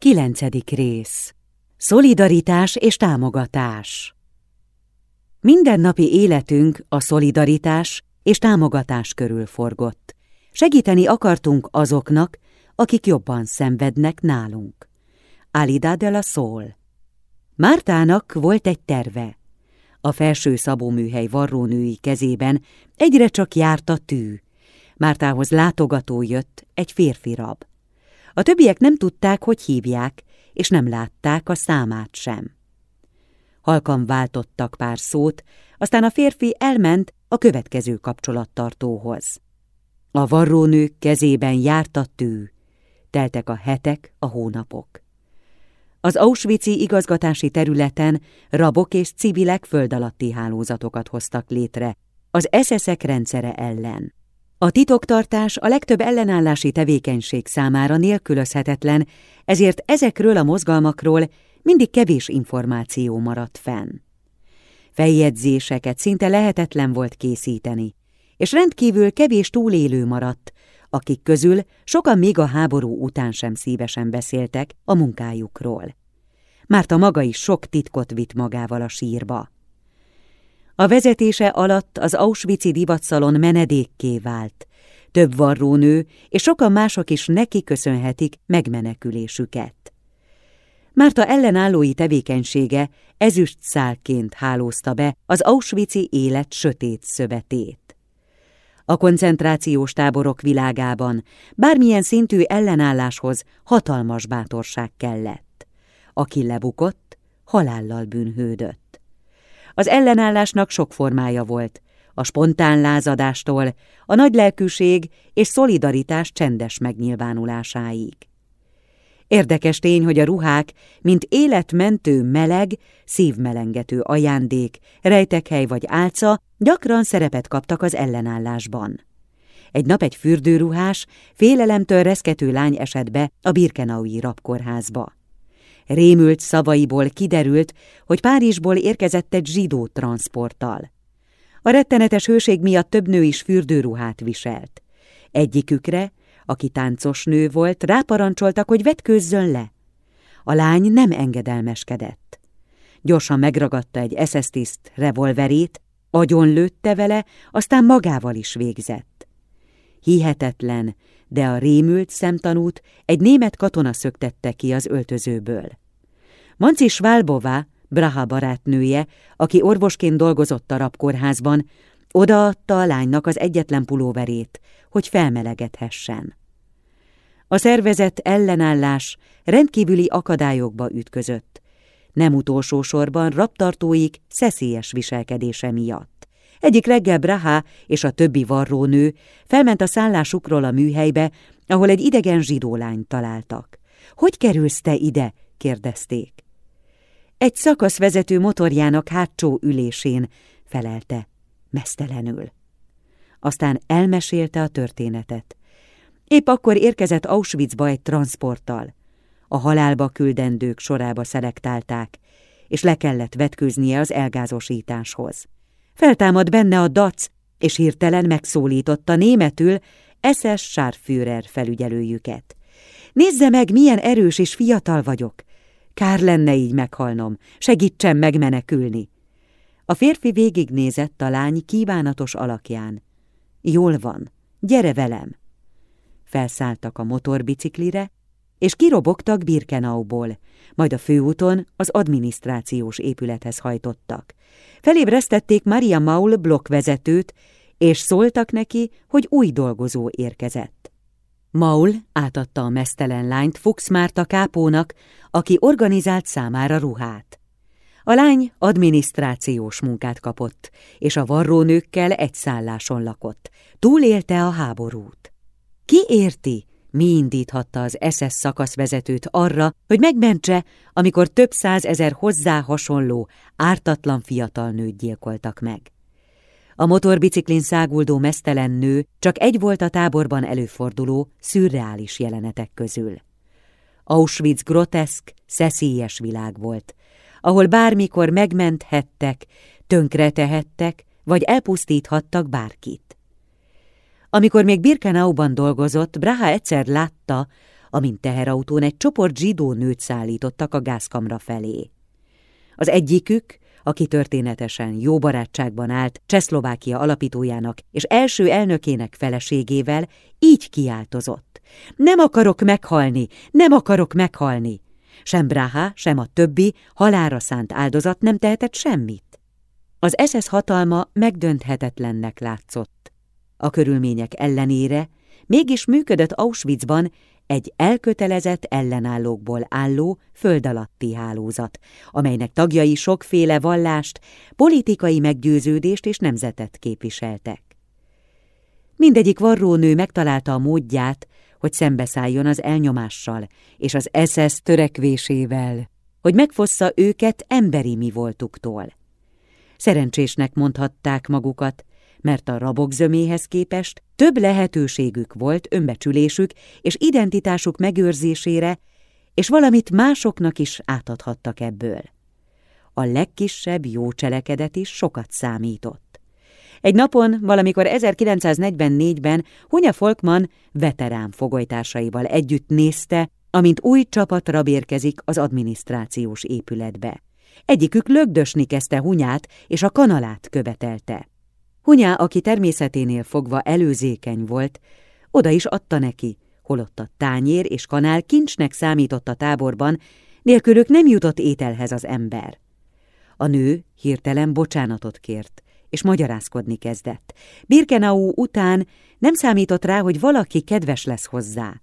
Kilencedik rész Szolidaritás és támogatás Mindennapi életünk a szolidaritás és támogatás körül forgott. Segíteni akartunk azoknak, akik jobban szenvednek nálunk. Alida de la Sol Mártának volt egy terve. A felső szabóműhely varrónői kezében egyre csak járt a tű. Mártához látogató jött egy férfi rab. A többiek nem tudták, hogy hívják, és nem látták a számát sem. Halkan váltottak pár szót, aztán a férfi elment a következő kapcsolattartóhoz. A varrónők kezében járt a tű, teltek a hetek, a hónapok. Az Auschwitz-i igazgatási területen rabok és civilek föld alatti hálózatokat hoztak létre, az eszeszek rendszere ellen. A titoktartás a legtöbb ellenállási tevékenység számára nélkülözhetetlen, ezért ezekről a mozgalmakról mindig kevés információ maradt fenn. Feljegyzéseket szinte lehetetlen volt készíteni, és rendkívül kevés túlélő maradt, akik közül sokan még a háború után sem szívesen beszéltek a munkájukról. Márta maga is sok titkot vitt magával a sírba. A vezetése alatt az Auschwitz-i divatszalon menedékké vált. Több varrónő és sokan mások is neki köszönhetik megmenekülésüket. Márta ellenállói tevékenysége ezüst szálként hálózta be az Auschwitz-i élet sötét szövetét. A koncentrációs táborok világában bármilyen szintű ellenálláshoz hatalmas bátorság kellett. Aki lebukott, halállal bűnhődött. Az ellenállásnak sok formája volt, a spontán lázadástól, a nagylelkűség és szolidaritás csendes megnyilvánulásáig. Érdekes tény, hogy a ruhák, mint életmentő meleg, szívmelengető ajándék, rejtekhely vagy álca gyakran szerepet kaptak az ellenállásban. Egy nap egy fürdőruhás, félelemtől reszkető lány esett be a Birkenaui rabkórházba. Rémült szavaiból kiderült, hogy Párizsból érkezett egy zsidó transporttal. A rettenetes hőség miatt több nő is fürdőruhát viselt. Egyikükre, aki táncos nő volt, ráparancsoltak, hogy vetkőzzön le. A lány nem engedelmeskedett. Gyorsan megragadta egy eszesztiszt revolverét, lőtte vele, aztán magával is végzett. Hihetetlen, de a rémült szemtanút egy német katona szöktette ki az öltözőből. Manci Svalbová, Braha barátnője, aki orvosként dolgozott a rabkórházban, odaadta a lánynak az egyetlen pulóverét, hogy felmelegedhessen. A szervezet ellenállás rendkívüli akadályokba ütközött, nem utolsó sorban raptartóik szeszélyes viselkedése miatt. Egyik reggel Braha és a többi varrónő felment a szállásukról a műhelybe, ahol egy idegen zsidó lányt találtak. – Hogy kerülsz te ide? – kérdezték. Egy szakaszvezető motorjának hátsó ülésén felelte, mesztelenül. Aztán elmesélte a történetet. Épp akkor érkezett Auschwitzba egy transporttal. A halálba küldendők sorába szelektálták, és le kellett vetkőznie az elgázosításhoz. Feltámad benne a dac, és hirtelen megszólította németül SS Scharführer felügyelőjüket. Nézze meg, milyen erős és fiatal vagyok. Kár lenne így meghalnom, segítsen megmenekülni. A férfi végignézett a lány kívánatos alakján. Jól van, gyere velem. Felszálltak a motorbiciklire, és kirobogtak Birkenauból, majd a főúton az adminisztrációs épülethez hajtottak. Felébresztették Maria Maul blokkvezetőt, és szóltak neki, hogy új dolgozó érkezett. Maul átadta a mesztelen lányt Fuchs Márta kápónak, aki organizált számára ruhát. A lány adminisztrációs munkát kapott, és a varrónőkkel egy szálláson lakott. Túlélte a háborút. Ki érti, mi indíthatta az SS szakaszvezetőt arra, hogy megmentse, amikor több százezer hozzá hasonló, ártatlan fiatal nőt gyilkoltak meg. A motorbiciklin száguldó mesztelen nő csak egy volt a táborban előforduló, szürreális jelenetek közül. Auschwitz groteszk, szeszélyes világ volt, ahol bármikor megmenthettek, tönkretehettek, vagy elpusztíthattak bárkit. Amikor még Birkenauban dolgozott, Braha egyszer látta, amint teherautón egy csoport zsidó nőt szállítottak a gázkamra felé. Az egyikük, aki történetesen jó barátságban állt Csehszlovákia alapítójának és első elnökének feleségével, így kiáltozott. Nem akarok meghalni, nem akarok meghalni! Sem Braha, sem a többi halára szánt áldozat nem tehetett semmit. Az SS hatalma megdönthetetlennek látszott. A körülmények ellenére mégis működött Auschwitzban egy elkötelezett ellenállókból álló föld alatti hálózat, amelynek tagjai sokféle vallást, politikai meggyőződést és nemzetet képviseltek. Mindegyik varrónő megtalálta a módját, hogy szembeszálljon az elnyomással és az SS törekvésével, hogy megfossza őket emberi mi voltuktól. Szerencsésnek mondhatták magukat, mert a rabok zöméhez képest több lehetőségük volt önbecsülésük és identitásuk megőrzésére, és valamit másoknak is átadhattak ebből. A legkisebb jó cselekedet is sokat számított. Egy napon, valamikor 1944-ben Hunya Folkman veterán fogolytársaival együtt nézte, amint új csapat rabérkezik az adminisztrációs épületbe. Egyikük lögdösni kezdte Hunyát, és a kanalát követelte. Hunyá, aki természeténél fogva előzékeny volt, oda is adta neki, holott a tányér és kanál kincsnek számított a táborban, nélkülük nem jutott ételhez az ember. A nő hirtelen bocsánatot kért, és magyarázkodni kezdett. Birkenau után nem számított rá, hogy valaki kedves lesz hozzá.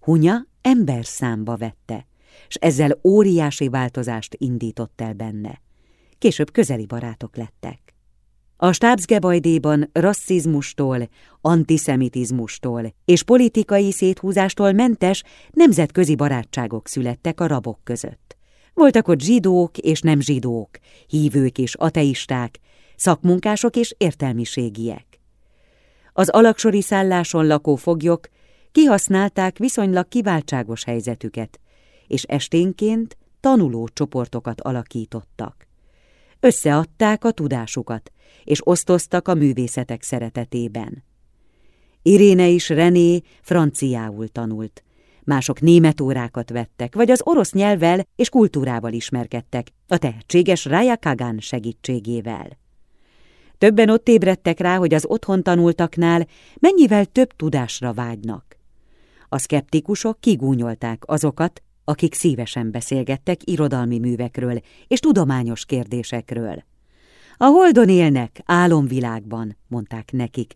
Hunya ember számba vette, és ezzel óriási változást indított el benne. Később közeli barátok lettek. A stábszgebajdéban rasszizmustól, antiszemitizmustól és politikai széthúzástól mentes nemzetközi barátságok születtek a rabok között. Voltak ott zsidók és nem zsidók, hívők és ateisták, szakmunkások és értelmiségiek. Az alaksori szálláson lakó foglyok kihasználták viszonylag kiváltságos helyzetüket, és esténként tanuló csoportokat alakítottak. Összeadták a tudásukat, és osztoztak a művészetek szeretetében. Iréne is René franciául tanult, mások német órákat vettek, vagy az orosz nyelvvel és kultúrával ismerkedtek, a tehetséges Raya Kagan segítségével. Többen ott ébredtek rá, hogy az otthon tanultaknál mennyivel több tudásra vágynak. A szkeptikusok kigúnyolták azokat, akik szívesen beszélgettek irodalmi művekről és tudományos kérdésekről. A holdon élnek, álomvilágban, mondták nekik,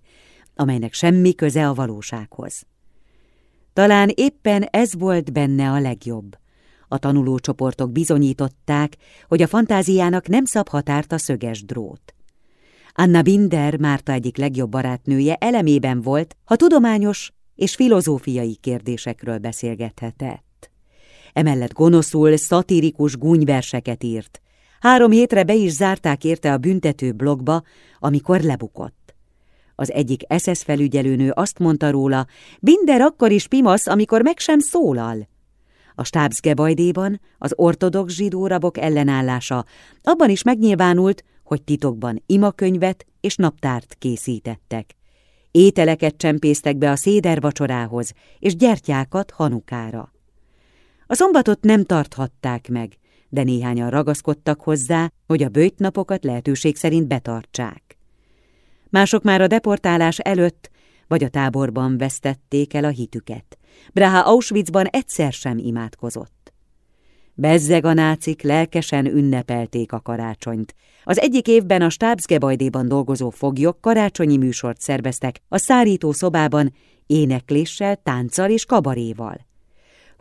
amelynek semmi köze a valósághoz. Talán éppen ez volt benne a legjobb. A tanulócsoportok bizonyították, hogy a fantáziának nem szab határt a szöges drót. Anna Binder, Márta egyik legjobb barátnője elemében volt, ha tudományos és filozófiai kérdésekről beszélgethetett. Emellett gonoszul, szatirikus gúnyverseket írt, Három hétre be is zárták érte a büntető blogba, amikor lebukott. Az egyik SS felügyelőnő azt mondta róla, Binder akkor is pimasz, amikor meg sem szólal. A stábszgebajdéban az ortodox zsidó rabok ellenállása abban is megnyilvánult, hogy titokban imakönyvet és naptárt készítettek. Ételeket csempésztek be a széder vacsorához, és gyertyákat hanukára. A szombatot nem tarthatták meg, de néhányan ragaszkodtak hozzá, hogy a bőjtnapokat lehetőség szerint betartsák. Mások már a deportálás előtt vagy a táborban vesztették el a hitüket. Braha Auschwitzban egyszer sem imádkozott. Bezzeg a nácik lelkesen ünnepelték a karácsonyt. Az egyik évben a stábszgebajdéban dolgozó foglyok karácsonyi műsort szerveztek a szárító szobában énekléssel, tánccal és kabaréval.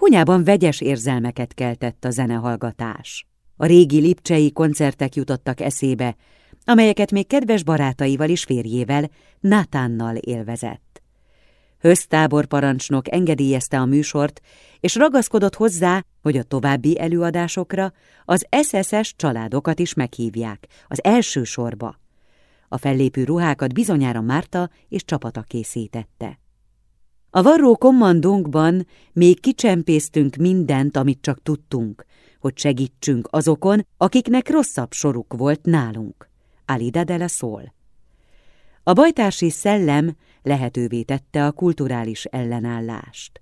Hunyában vegyes érzelmeket keltett a zenehallgatás. A régi lipcsei koncertek jutottak eszébe, amelyeket még kedves barátaival és férjével, Nátánnal élvezett. Hösztábor parancsnok engedélyezte a műsort, és ragaszkodott hozzá, hogy a további előadásokra az SSS családokat is meghívják, az első sorba. A fellépő ruhákat bizonyára Márta és csapata készítette. A varró kommandónkban még kicsempésztünk mindent, amit csak tudtunk, hogy segítsünk azokon, akiknek rosszabb soruk volt nálunk. Alida de la Sol. A bajtársi szellem lehetővé tette a kulturális ellenállást.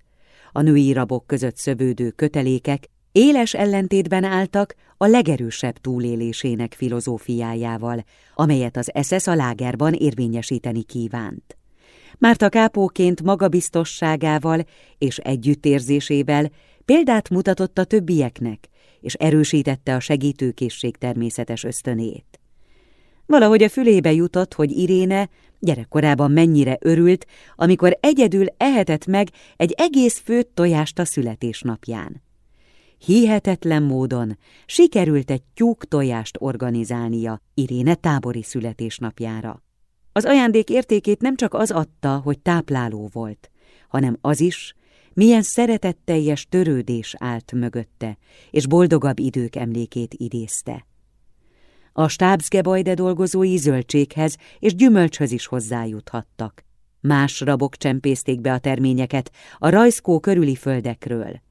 a női rabok között szövődő kötelékek éles ellentétben álltak a legerősebb túlélésének filozófiájával, amelyet az SS a lágerban érvényesíteni kívánt. Márta kápóként magabiztosságával és együttérzésével példát mutatott a többieknek, és erősítette a segítőkészség természetes ösztönét. Valahogy a fülébe jutott, hogy Iréne gyerekkorában mennyire örült, amikor egyedül ehetett meg egy egész főtt tojást a születésnapján. Hihetetlen módon sikerült egy tyúk tojást organizálnia Iréne tábori születésnapjára. Az ajándék értékét nem csak az adta, hogy tápláló volt, hanem az is, milyen szeretetteljes törődés állt mögötte, és boldogabb idők emlékét idézte. A stábszgebajde dolgozói zöldséghez és gyümölcshöz is hozzájuthattak. Más rabok csempészték be a terményeket a rajzkó körüli földekről.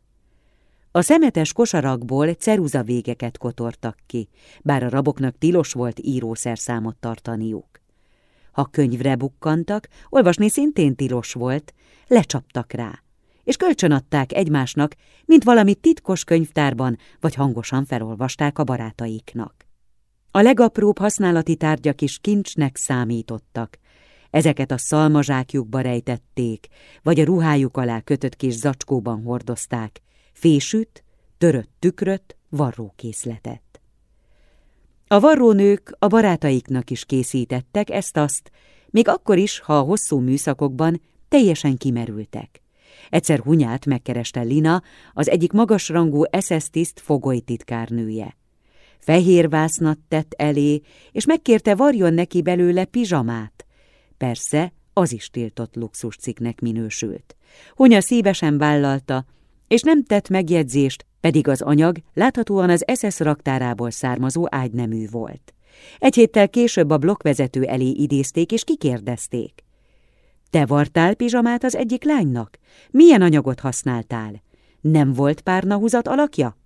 A szemetes kosarakból ceruza végeket kotortak ki, bár a raboknak tilos volt írószerszámot tartaniuk. Ha könyvre bukkantak, olvasni szintén tilos volt, lecsaptak rá, és kölcsönadták egymásnak, mint valami titkos könyvtárban, vagy hangosan felolvasták a barátaiknak. A legapróbb használati tárgyak is kincsnek számítottak, ezeket a szalmazsákjukba rejtették, vagy a ruhájuk alá kötött kis zacskóban hordozták, fésűt, törött tükröt, varrókészletet. A varrónők a barátaiknak is készítettek ezt-azt, még akkor is, ha a hosszú műszakokban teljesen kimerültek. Egyszer Hunyát megkereste Lina, az egyik magasrangú SS tiszt fogolytitkárnője. Fehér vásznat tett elé, és megkérte varjon neki belőle pizsamát. Persze, az is tiltott luxusciknek minősült. Hunya szívesen vállalta, és nem tett megjegyzést, pedig az anyag láthatóan az SS raktárából származó ágynemű volt. Egy héttel később a blokkvezető elé idézték és kikérdezték. Te vartál pizsamát az egyik lánynak? Milyen anyagot használtál? Nem volt párnahúzat alakja?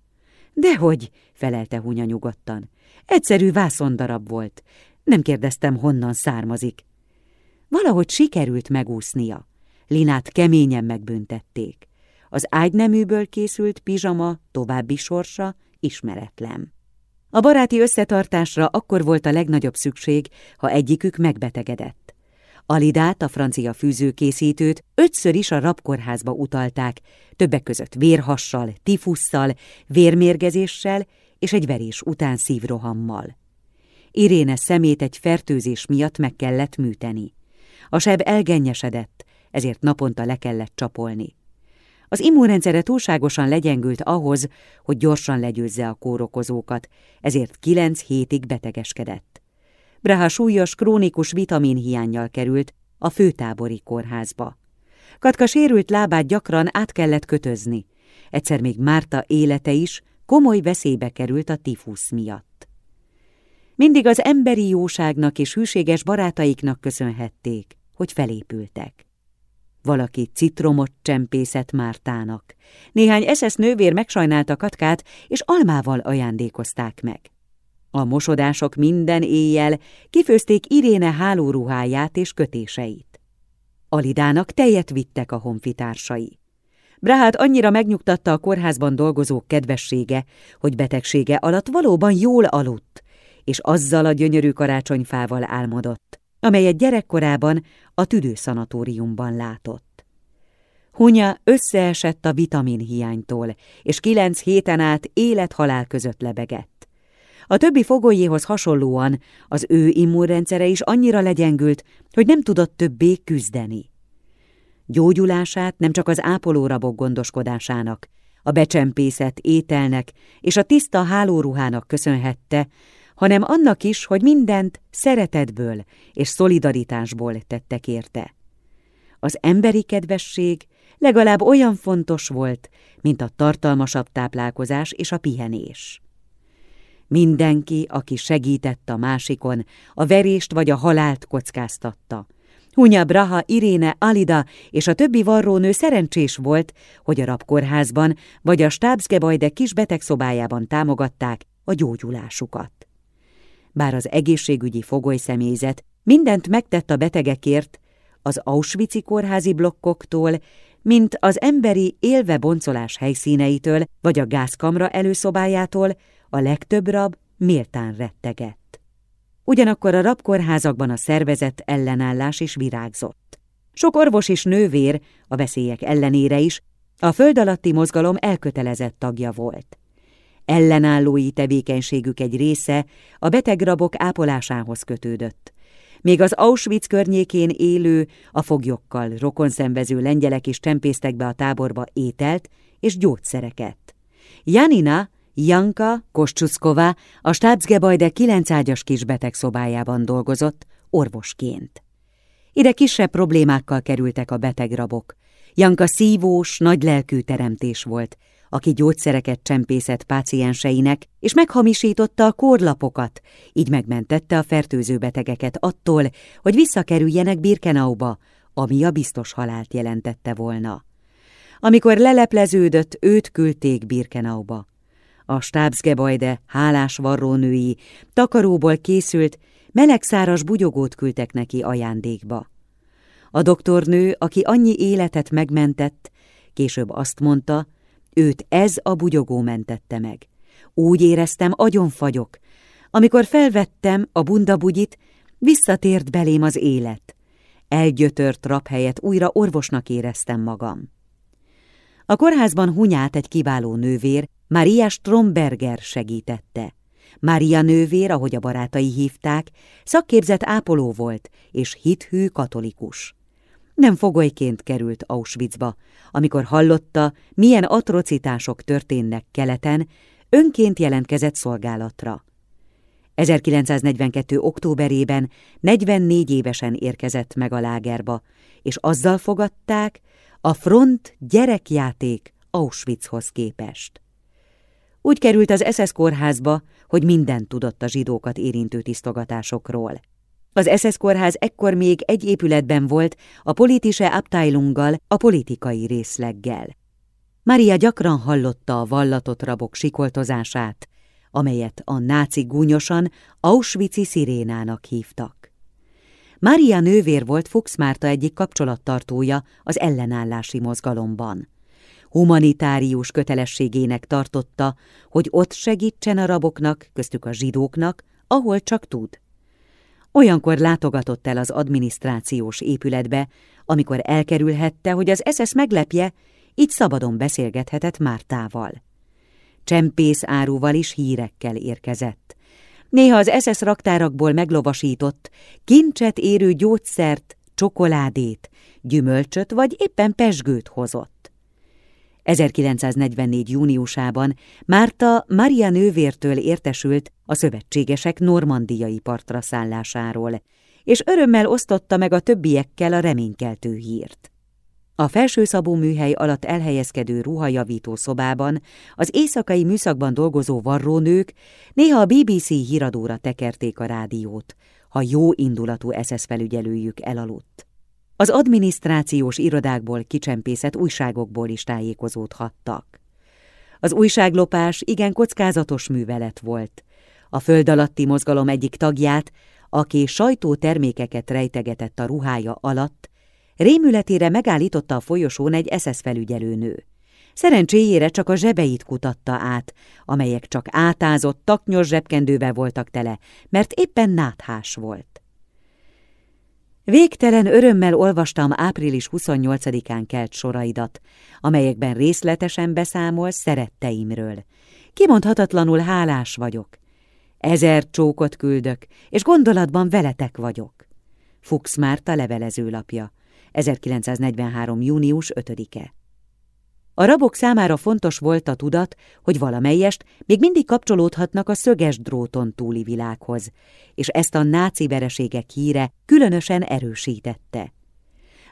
Dehogy, felelte Hunya nyugodtan. Egyszerű vászondarab volt. Nem kérdeztem, honnan származik. Valahogy sikerült megúsznia. Linát keményen megbüntették. Az ágyneműből készült pizsama további sorsa ismeretlen. A baráti összetartásra akkor volt a legnagyobb szükség, ha egyikük megbetegedett. Alidát, a francia fűzőkészítőt ötször is a rabkórházba utalták, többek között vérhassal, tifusszal, vérmérgezéssel és egy verés után szívrohammal. Iréne szemét egy fertőzés miatt meg kellett műteni. A seb elgennyesedett, ezért naponta le kellett csapolni. Az immunrendszere túlságosan legyengült ahhoz, hogy gyorsan legyőzze a kórokozókat, ezért kilenc hétig betegeskedett. Braha súlyos, krónikus vitaminhiányjal került a főtábori kórházba. Katka sérült lábát gyakran át kellett kötözni. Egyszer még Márta élete is komoly veszélybe került a tifusz miatt. Mindig az emberi jóságnak és hűséges barátaiknak köszönhették, hogy felépültek. Valaki citromot csempészett Mártának. Néhány eszesz nővér megsajnálta Katkát, és almával ajándékozták meg. A mosodások minden éjjel kifőzték Iréne hálóruháját és kötéseit. Alidának tejet vittek a honfitársai. Brahát annyira megnyugtatta a kórházban dolgozók kedvessége, hogy betegsége alatt valóban jól aludt, és azzal a gyönyörű karácsonyfával álmodott, amelyet gyerekkorában a tüdőszanatóriumban látott. Hunya összeesett a vitaminhiánytól, és kilenc héten át élet-halál között lebegett. A többi fogolyéhoz hasonlóan az ő immunrendszere is annyira legyengült, hogy nem tudott többé küzdeni. Gyógyulását nem csak az ápolórabok gondoskodásának, a becsempészet ételnek és a tiszta hálóruhának köszönhette, hanem annak is, hogy mindent szeretetből és szolidaritásból tettek érte. Az emberi kedvesség legalább olyan fontos volt, mint a tartalmasabb táplálkozás és a pihenés. Mindenki, aki segített a másikon, a verést vagy a halált kockáztatta. Hunya Braha, Iréne, Alida és a többi varrónő szerencsés volt, hogy a rabkórházban vagy a stábszgebajde kis betegszobájában támogatták a gyógyulásukat bár az egészségügyi fogolyszemélyzet mindent megtett a betegekért, az Auschwitz kórházi blokkoktól mint az emberi élve boncolás helyszíneitől vagy a gázkamra előszobájától a legtöbb rab méltán rettegett. Ugyanakkor a rabkórházakban a szervezett ellenállás is virágzott. Sok orvos és nővér, a veszélyek ellenére is, a föld alatti mozgalom elkötelezett tagja volt. Ellenállói tevékenységük egy része a betegrabok ápolásához kötődött. Még az Auschwitz környékén élő, a foglyokkal rokonszenvező lengyelek is csempésztek be a táborba ételt és gyógyszereket. Janina, Janka Koscsuszkova a Stábsgebajde kilencágyas kis betegszobájában dolgozott, orvosként. Ide kisebb problémákkal kerültek a betegrabok. Janka szívós, nagylelkű teremtés volt, aki gyógyszereket csempészett pácienseinek, és meghamisította a kórlapokat, így megmentette a fertőző betegeket attól, hogy visszakerüljenek Birkenauba, ami a biztos halált jelentette volna. Amikor lelepleződött, őt küldték Birkenauba. A stábsgebajde hálás varrónői takaróból készült, melegszáras bugyogót küldtek neki ajándékba. A doktornő, aki annyi életet megmentett, később azt mondta, őt ez a bugyogó mentette meg. Úgy éreztem, agyon fagyok. Amikor felvettem a bundabugyit, visszatért belém az élet. Elgyötört rap helyett újra orvosnak éreztem magam. A kórházban Hunyát egy kiváló nővér, Maria Stromberger segítette. Mária nővér, ahogy a barátai hívták, szakképzett ápoló volt, és hithű katolikus. Nem fogolyként került Auschwitzba. Amikor hallotta, milyen atrocitások történnek keleten, önként jelentkezett szolgálatra. 1942. októberében 44 évesen érkezett meg a lágerba, és azzal fogadták a front gyerekjáték Auschwitzhoz képest. Úgy került az SS kórházba, hogy mindent tudott a zsidókat érintő tisztogatásokról. Az SS kórház ekkor még egy épületben volt, a politische Abteilunggal, a politikai részleggel. Maria gyakran hallotta a vallatott rabok sikoltozását, amelyet a náci gúnyosan Auschwitz-i szirénának hívtak. Mária nővér volt Fuchs Márta egyik kapcsolattartója az ellenállási mozgalomban. Humanitárius kötelességének tartotta, hogy ott segítsen a raboknak, köztük a zsidóknak, ahol csak tud. Olyankor látogatott el az adminisztrációs épületbe, amikor elkerülhette, hogy az SS meglepje, így szabadon beszélgethetett Mártával. Csempész áruval is hírekkel érkezett. Néha az SS raktárakból meglovasított, kincset érő gyógyszert, csokoládét, gyümölcsöt vagy éppen pesgőt hozott. 1944. júniusában Márta Maria nővértől értesült a szövetségesek normandiai partra szállásáról, és örömmel osztotta meg a többiekkel a reménykeltő hírt. A felsőszabó műhely alatt elhelyezkedő ruhajavító szobában az éjszakai műszakban dolgozó varrónők néha a BBC híradóra tekerték a rádiót, ha jó indulatú SS felügyelőjük elaludt. Az adminisztrációs irodákból kicsempészett újságokból is tájékozódhattak. Az újságlopás igen kockázatos művelet volt. A föld alatti mozgalom egyik tagját, aki sajtótermékeket rejtegetett a ruhája alatt, rémületére megállította a folyosón egy SS felügyelőnő. Szerencséjére csak a zsebeit kutatta át, amelyek csak átázott, taknyos zsebkendővel voltak tele, mert éppen náthás volt. Végtelen örömmel olvastam április 28-án kelt soraidat, amelyekben részletesen beszámol szeretteimről. Kimondhatatlanul hálás vagyok. Ezer csókot küldök, és gondolatban veletek vagyok. Fuchs Márta levelezőlapja, 1943. június 5-e. A rabok számára fontos volt a tudat, hogy valamelyest még mindig kapcsolódhatnak a szöges dróton túli világhoz, és ezt a náci vereségek híre különösen erősítette.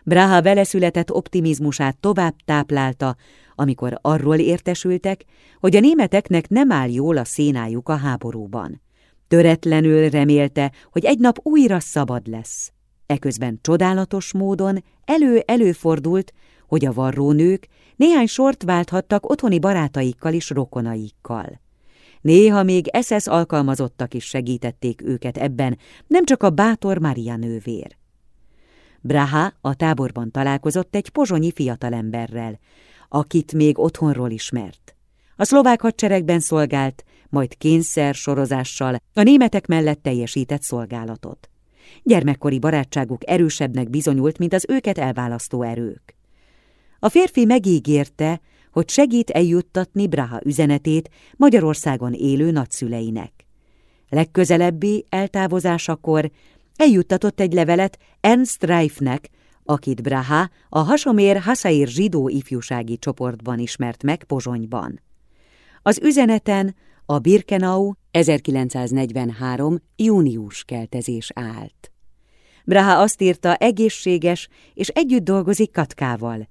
Braha veleszületett optimizmusát tovább táplálta, amikor arról értesültek, hogy a németeknek nem áll jól a szénájuk a háborúban. Töretlenül remélte, hogy egy nap újra szabad lesz. Eközben csodálatos módon elő-előfordult, hogy a varrónők néhány sort válthattak otthoni barátaikkal és rokonaikkal. Néha még SS alkalmazottak is segítették őket ebben, nem csak a bátor Maria nővér. Braha a táborban találkozott egy pozsonyi fiatalemberrel, akit még otthonról ismert. A szlovák hadseregben szolgált, majd kényszer sorozással a németek mellett teljesített szolgálatot. Gyermekkori barátságuk erősebbnek bizonyult, mint az őket elválasztó erők. A férfi megígérte, hogy segít eljuttatni Braha üzenetét Magyarországon élő nagyszüleinek. Legközelebbi eltávozásakor eljuttatott egy levelet Ernst Reifnek, akit Braha a Hasomér Hasair zsidó ifjúsági csoportban ismert meg Pozsonyban. Az üzeneten a Birkenau 1943. június keltezés állt. Braha azt írta, egészséges, és együtt dolgozik Katkával.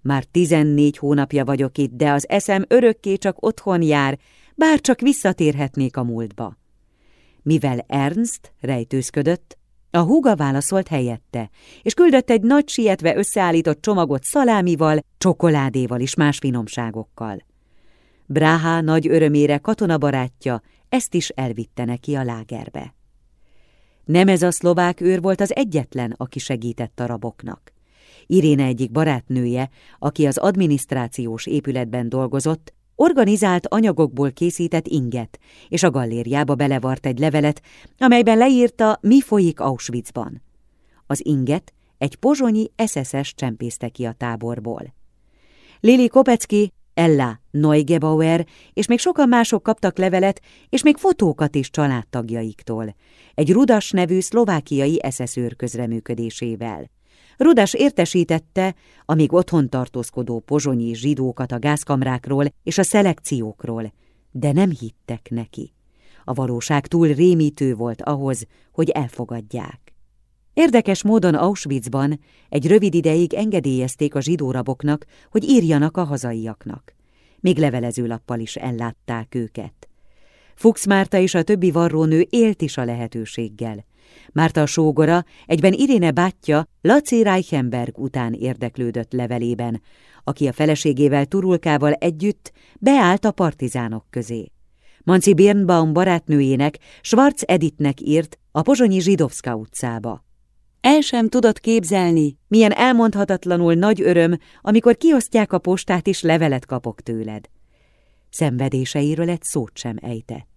Már tizennégy hónapja vagyok itt, de az eszem örökké csak otthon jár, bár csak visszatérhetnék a múltba. Mivel Ernst rejtőzködött, a húga válaszolt helyette, és küldött egy nagy sietve összeállított csomagot szalámival, csokoládéval és más finomságokkal. Braha nagy örömére katonabarátja ezt is elvitte neki a lágerbe. Nem ez a szlovák őr volt az egyetlen, aki segített a raboknak. Iréne egyik barátnője, aki az adminisztrációs épületben dolgozott, organizált anyagokból készített inget, és a gallériába belevart egy levelet, amelyben leírta, mi folyik Auschwitzban. Az inget egy pozsonyi SSS csempészte ki a táborból. Lili Kopecki, Ella Neugebauer és még sokan mások kaptak levelet, és még fotókat is családtagjaiktól, egy Rudas nevű szlovákiai eszeszőr közreműködésével. Rudas értesítette, amíg otthon tartózkodó pozsonyi zsidókat a gázkamrákról és a szelekciókról, de nem hittek neki. A valóság túl rémítő volt ahhoz, hogy elfogadják. Érdekes módon Auschwitzban egy rövid ideig engedélyezték a zsidóraboknak, hogy írjanak a hazaiaknak. Még levelezőlappal is ellátták őket. Fuchs Márta és a többi varrónő élt is a lehetőséggel. Márta sógora egyben Iréne bátyja Laci Reichenberg után érdeklődött levelében, aki a feleségével Turulkával együtt beállt a partizánok közé. Manci Birnbaum barátnőjének, Schwarz Editnek írt a Pozsonyi Zsidovszka utcába. El sem tudott képzelni, milyen elmondhatatlanul nagy öröm, amikor kiosztják a postát és levelet kapok tőled. Szenvedéseiről egy szót sem ejtett.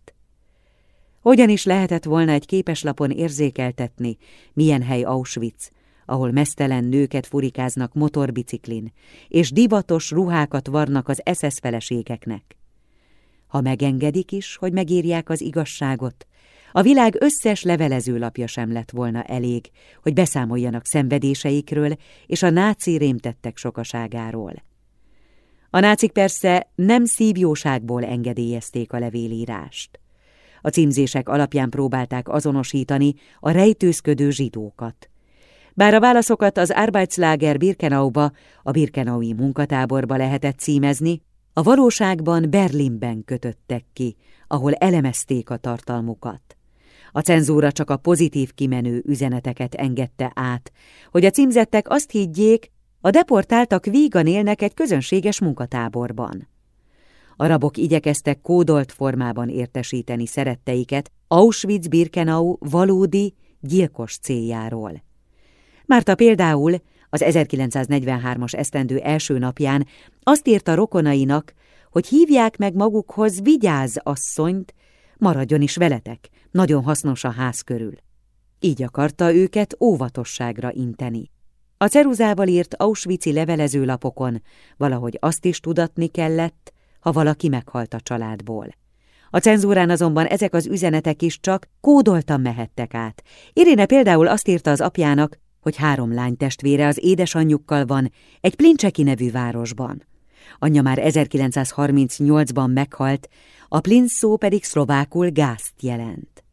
Hogyan is lehetett volna egy képeslapon érzékeltetni, milyen hely Auschwitz, ahol mesztelen nőket furikáznak motorbiciklin, és divatos ruhákat varnak az SS feleségeknek. Ha megengedik is, hogy megírják az igazságot, a világ összes levelezőlapja sem lett volna elég, hogy beszámoljanak szenvedéseikről és a náci rémtettek sokaságáról. A nácik persze nem szívjóságból engedélyezték a levélírást. A címzések alapján próbálták azonosítani a rejtőzködő zsidókat. Bár a válaszokat az Arbeitslager Birkenauba, a Birkenaui munkatáborba lehetett címezni, a valóságban Berlinben kötöttek ki, ahol elemezték a tartalmukat. A cenzúra csak a pozitív kimenő üzeneteket engedte át, hogy a címzettek azt higgyék, a deportáltak vígan élnek egy közönséges munkatáborban. A rabok igyekeztek kódolt formában értesíteni szeretteiket Auschwitz-Birkenau valódi, gyilkos céljáról. Márta például az 1943-as esztendő első napján azt írta rokonainak, hogy hívják meg magukhoz vigyáz asszonyt, maradjon is veletek, nagyon hasznos a ház körül. Így akarta őket óvatosságra inteni. A ceruzával írt Auschwitz-i levelezőlapokon valahogy azt is tudatni kellett, ha valaki meghalt a családból. A cenzúrán azonban ezek az üzenetek is csak kódoltan mehettek át. Iréne például azt írta az apjának, hogy három lány testvére az édesanyjukkal van egy Plincseki nevű városban. Anyja már 1938-ban meghalt, a Plinc szó pedig szlovákul gázt jelent.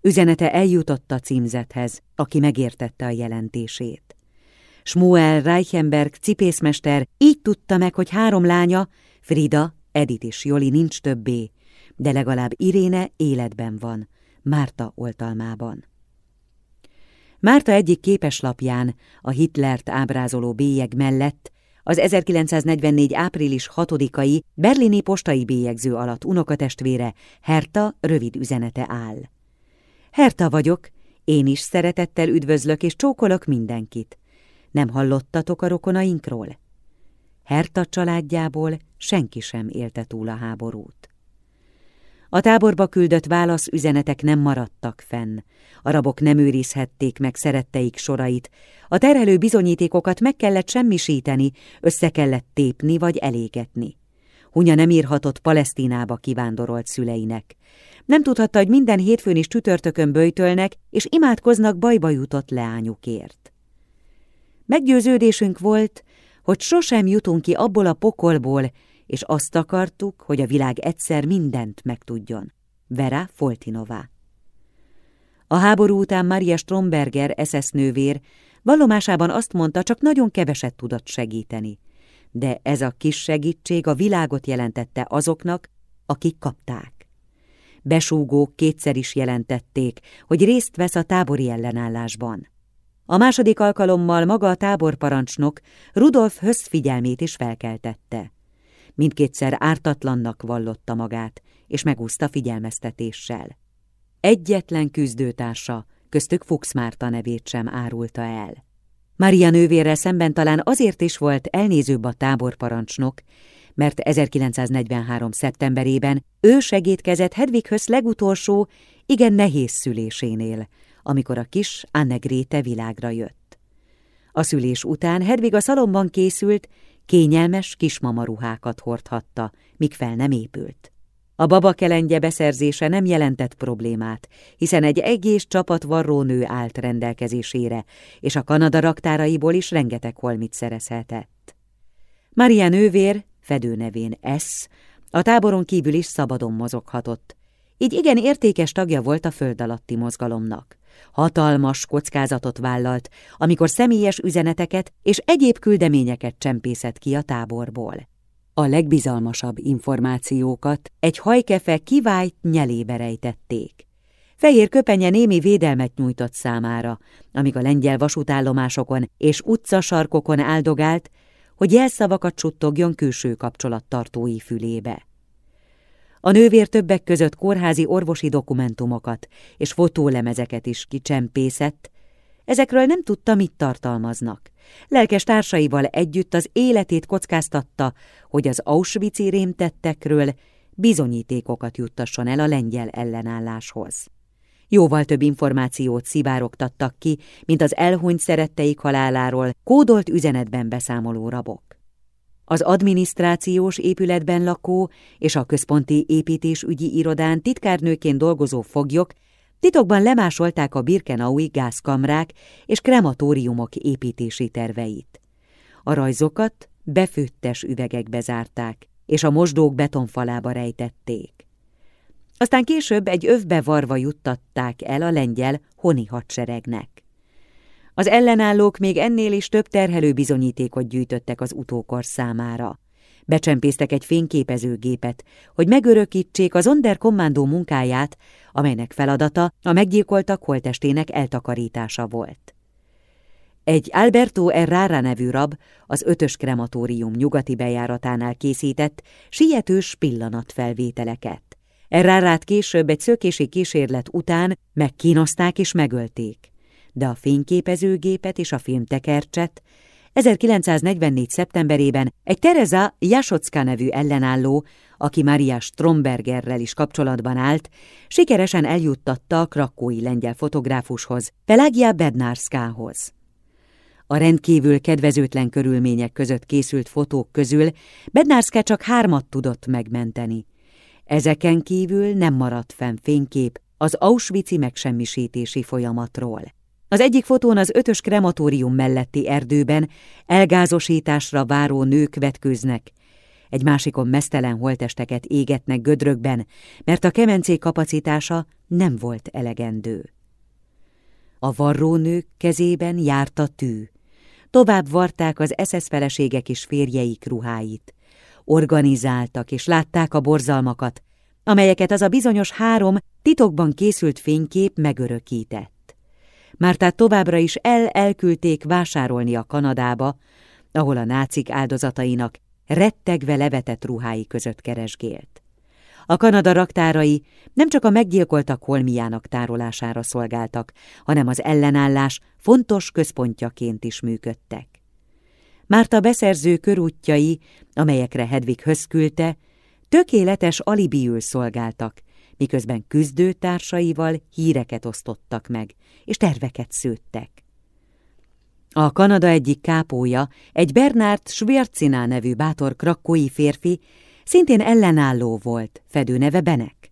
Üzenete eljutott a címzethez, aki megértette a jelentését. Schmuel Reichenberg cipészmester így tudta meg, hogy három lánya Frida, Edith és Joli nincs többé, de legalább Iréne életben van, Márta oltalmában. Márta egyik képeslapján a Hitlert ábrázoló bélyeg mellett az 1944. április 6-ai berlini postai bélyegző alatt unokatestvére Herta rövid üzenete áll. Herta vagyok, Én is szeretettel üdvözlök és csókolok mindenkit. Nem hallottatok a rokonainkról? Herta családjából senki sem élte túl a háborút. A táborba küldött válaszüzenetek nem maradtak fenn. A rabok nem őrizhették meg szeretteik sorait. A terhelő bizonyítékokat meg kellett semmisíteni, össze kellett tépni vagy elégetni. Hunya nem írhatott Palesztinába kivándorolt szüleinek. Nem tudhatta, hogy minden hétfőn is csütörtökön böjtölnek, és imádkoznak bajba jutott leányukért. Meggyőződésünk volt, hogy sosem jutunk ki abból a pokolból, és azt akartuk, hogy a világ egyszer mindent megtudjon. Vera Foltinová A háború után Maria Stromberger SS nővér vallomásában azt mondta, csak nagyon keveset tudott segíteni. De ez a kis segítség a világot jelentette azoknak, akik kapták. Besúgók kétszer is jelentették, hogy részt vesz a tábori ellenállásban. A második alkalommal maga a táborparancsnok Rudolf Hösz figyelmét is felkeltette. Mindkétszer ártatlannak vallotta magát, és megúszta figyelmeztetéssel. Egyetlen küzdőtársa, köztük Fuchs Márta nevét sem árulta el. Maria nővérrel szemben talán azért is volt elnézőbb a táborparancsnok, mert 1943. szeptemberében ő segítkezett Hedvighöz legutolsó, igen nehéz szülésénél, amikor a kis Anne Gréte világra jött. A szülés után Hedvig a szalomban készült, kényelmes kismamaruhákat hordhatta, míg fel nem épült. A babakelengye beszerzése nem jelentett problémát, hiszen egy egész csapat varrónő állt rendelkezésére, és a Kanada raktáraiból is rengeteg holmit szerezhetett. Maria nővér, fedőnevén S, a táboron kívül is szabadon mozoghatott, így igen értékes tagja volt a föld alatti mozgalomnak. Hatalmas kockázatot vállalt, amikor személyes üzeneteket és egyéb küldeményeket csempészett ki a táborból. A legbizalmasabb információkat egy hajkefe kivájt nyelébe rejtették. Fehér köpenye némi védelmet nyújtott számára, amíg a lengyel vasútállomásokon és utcasarkokon áldogált, hogy jelszavakat suttogjon külső kapcsolattartói fülébe. A nővér többek között kórházi orvosi dokumentumokat és fotólemezeket is kicsempészett, ezekről nem tudta, mit tartalmaznak. Lelkes társaival együtt az életét kockáztatta, hogy az Auschwitz-i rémtettekről bizonyítékokat juttasson el a lengyel ellenálláshoz. Jóval több információt szivárogtattak ki, mint az elhunyt szeretteik haláláról kódolt üzenetben beszámoló rabok. Az adminisztrációs épületben lakó és a központi építésügyi irodán titkárnőként dolgozó foglyok titokban lemásolták a Birkenaui gázkamrák és krematóriumok építési terveit. A rajzokat befőttes üvegekbe zárták, és a mosdók betonfalába rejtették. Aztán később egy övbe varva juttatták el a lengyel honi hadseregnek. Az ellenállók még ennél is több terhelő bizonyítékot gyűjtöttek az utókor számára. Becsempésztek egy fényképezőgépet, hogy megörökítsék az Onder kommandó munkáját, amelynek feladata a meggyilkoltak holtestének eltakarítása volt. Egy Alberto Errara nevű rab az ötös krematórium nyugati bejáratánál készített sietős pillanatfelvételeket. Errárát később egy szökési kísérlet után megkínozták és megölték de a fényképezőgépet és a filmtekercset 1944. szeptemberében egy Tereza Jasocka nevű ellenálló, aki Maria Strombergerrel is kapcsolatban állt, sikeresen eljuttatta a krakói lengyel fotográfushoz, Pelagia Bednarskához. A rendkívül kedvezőtlen körülmények között készült fotók közül Bednarska csak hármat tudott megmenteni. Ezeken kívül nem maradt fenn fénykép az Auschwitz-i megsemmisítési folyamatról. Az egyik fotón az ötös krematórium melletti erdőben elgázosításra váró nők vetkőznek, egy másikon mesztelen holtesteket égetnek gödrökben, mert a kemencé kapacitása nem volt elegendő. A varrónők kezében járt a tű. Tovább varták az eszesz feleségek és férjeik ruháit. Organizáltak és látták a borzalmakat, amelyeket az a bizonyos három titokban készült fénykép megörökített már tehát továbbra is el-elküldték vásárolni a Kanadába, ahol a nácik áldozatainak rettegve levetett ruhái között keresgélt. A Kanada raktárai nem csak a meggyilkoltak holmiának tárolására szolgáltak, hanem az ellenállás fontos központjaként is működtek. Márta beszerző körútjai, amelyekre Hedvig höszkülte, tökéletes alibiül szolgáltak, miközben küzdőtársaival híreket osztottak meg, és terveket szőttek. A Kanada egyik kápója, egy Bernard Schwerzina nevű bátor krakkói férfi, szintén ellenálló volt, fedő neve Benek.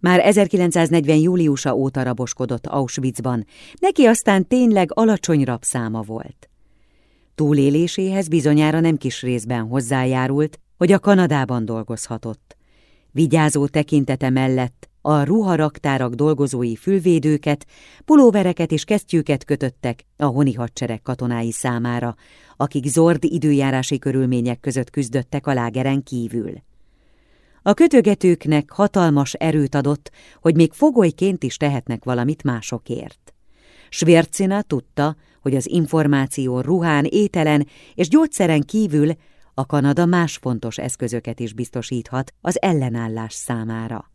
Már 1940. júliusa óta raboskodott Auschwitzban, neki aztán tényleg alacsony rabszáma volt. Túléléséhez bizonyára nem kis részben hozzájárult, hogy a Kanadában dolgozhatott. Vigyázó tekintete mellett a ruharaktárak dolgozói fülvédőket, pulóvereket és kesztyűket kötöttek a honi hadsereg katonái számára, akik zord időjárási körülmények között küzdöttek a lágeren kívül. A kötögetőknek hatalmas erőt adott, hogy még fogolyként is tehetnek valamit másokért. Svércina tudta, hogy az információ ruhán, ételen és gyógyszeren kívül a Kanada más fontos eszközöket is biztosíthat az ellenállás számára.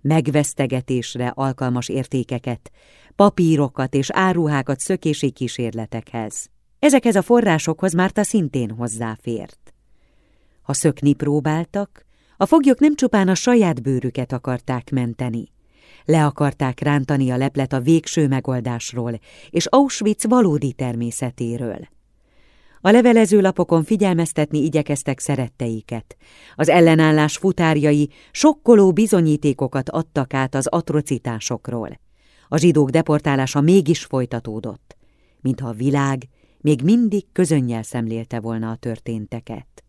Megvesztegetésre alkalmas értékeket, papírokat és áruhákat szökési kísérletekhez. Ezekhez a forrásokhoz Márta szintén hozzáfért. Ha szökni próbáltak, a foglyok nem csupán a saját bőrüket akarták menteni, le akarták rántani a leplet a végső megoldásról és Auschwitz valódi természetéről. A levelező lapokon figyelmeztetni igyekeztek szeretteiket. Az ellenállás futárjai sokkoló bizonyítékokat adtak át az atrocitásokról. A zsidók deportálása mégis folytatódott, mintha a világ még mindig közönnyel szemlélte volna a történteket.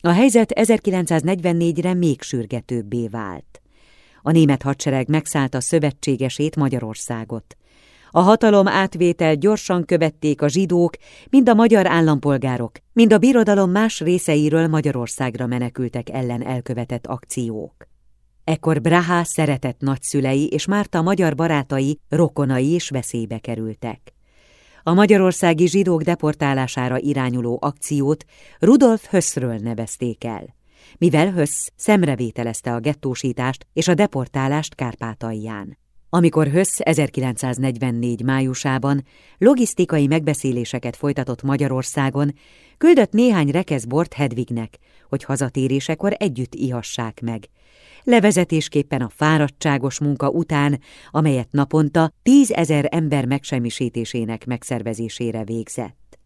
A helyzet 1944-re még sürgetőbbé vált. A német hadsereg megszállta szövetségesét Magyarországot. A hatalom átvétel gyorsan követték a zsidók, mind a magyar állampolgárok, mind a birodalom más részeiről Magyarországra menekültek ellen elkövetett akciók. Ekkor Braha szeretett nagyszülei és Márta magyar barátai, rokonai is veszélybe kerültek. A magyarországi zsidók deportálására irányuló akciót Rudolf Hösszről nevezték el, mivel Hössz szemrevételezte a gettósítást és a deportálást Kárpátalján. Amikor Hössz 1944 májusában logisztikai megbeszéléseket folytatott Magyarországon, küldött néhány rekeszbort Hedvignek, hogy hazatérésekor együtt ihassák meg, levezetésképpen a fáradtságos munka után, amelyet naponta tízezer ember megsemmisítésének megszervezésére végzett.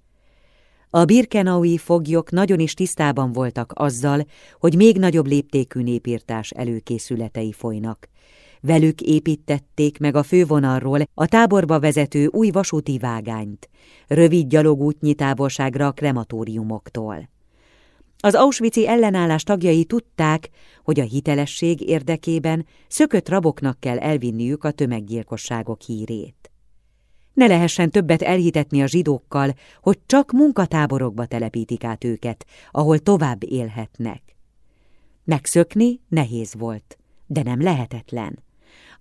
A birkenaui foglyok nagyon is tisztában voltak azzal, hogy még nagyobb léptékű népírtás előkészületei folynak. Velük építették meg a fővonalról a táborba vezető új vasúti vágányt, rövid gyalogútnyi távolságra a krematóriumoktól. Az Auschwitz-i ellenállás tagjai tudták, hogy a hitelesség érdekében szökött raboknak kell elvinniük a tömeggyilkosságok hírét. Ne lehessen többet elhitetni a zsidókkal, hogy csak munkatáborokba telepítik át őket, ahol tovább élhetnek. Megszökni nehéz volt, de nem lehetetlen.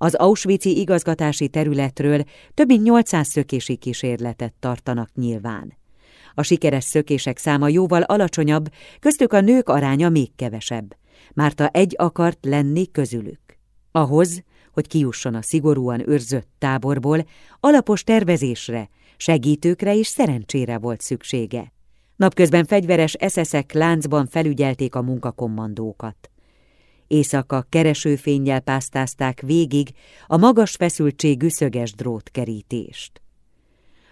Az Auschwitz-i igazgatási területről több mint 800 szökési kísérletet tartanak nyilván. A sikeres szökések száma jóval alacsonyabb, köztük a nők aránya még kevesebb. Márta egy akart lenni közülük. Ahhoz, hogy kijusson a szigorúan őrzött táborból, alapos tervezésre, segítőkre és szerencsére volt szüksége. Napközben fegyveres eszeszek láncban felügyelték a munkakommandókat. Éjszaka keresőfénnyel pásztázták végig a magas feszültségű szöges drótkerítést.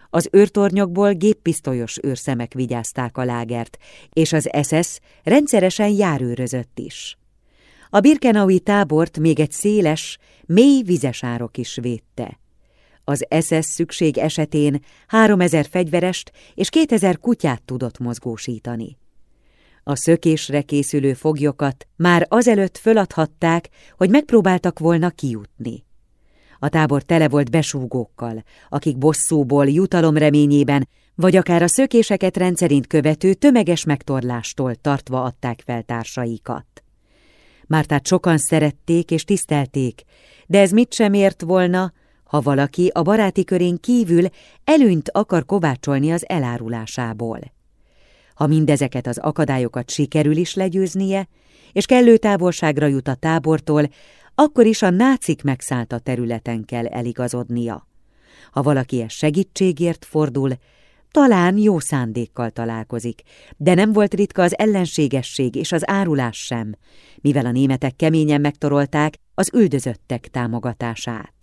Az őrtornyokból géppisztolyos őrszemek vigyázták a lágert, és az SS rendszeresen járőrözött is. A Birkenaui tábort még egy széles, mély vizesárok is védte. Az SS szükség esetén 3000 fegyverest és 2000 kutyát tudott mozgósítani. A szökésre készülő foglyokat már azelőtt föladhatták, hogy megpróbáltak volna kijutni. A tábor tele volt besúgókkal, akik bosszúból, jutalom reményében, vagy akár a szökéseket rendszerint követő tömeges megtorlástól tartva adták fel társaikat. Mártát sokan szerették és tisztelték, de ez mit sem ért volna, ha valaki a baráti körén kívül előnyt akar kovácsolni az elárulásából. Ha mindezeket az akadályokat sikerül is legyőznie, és kellő távolságra jut a tábortól, akkor is a nácik megszállta területen kell eligazodnia. Ha valaki ezt segítségért fordul, talán jó szándékkal találkozik, de nem volt ritka az ellenségesség és az árulás sem, mivel a németek keményen megtorolták az üldözöttek támogatását.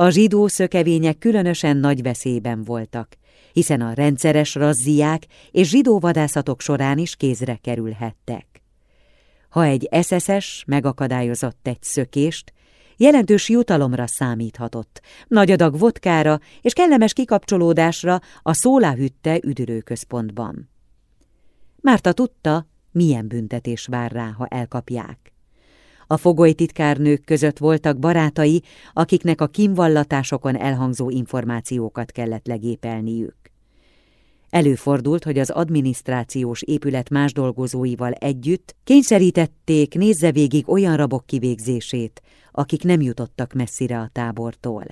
A zsidó szökevények különösen nagy veszélyben voltak, hiszen a rendszeres razziák és zsidó vadászatok során is kézre kerülhettek. Ha egy SSS megakadályozott egy szökést, jelentős jutalomra számíthatott, nagy adag vodkára és kellemes kikapcsolódásra a szóláhütte üdülőközpontban. Márta tudta, milyen büntetés vár rá, ha elkapják. A fogoly titkárnők között voltak barátai, akiknek a kimvallatásokon elhangzó információkat kellett legépelniük. Előfordult, hogy az adminisztrációs épület más dolgozóival együtt kényszerítették nézze végig olyan rabok kivégzését, akik nem jutottak messzire a tábortól.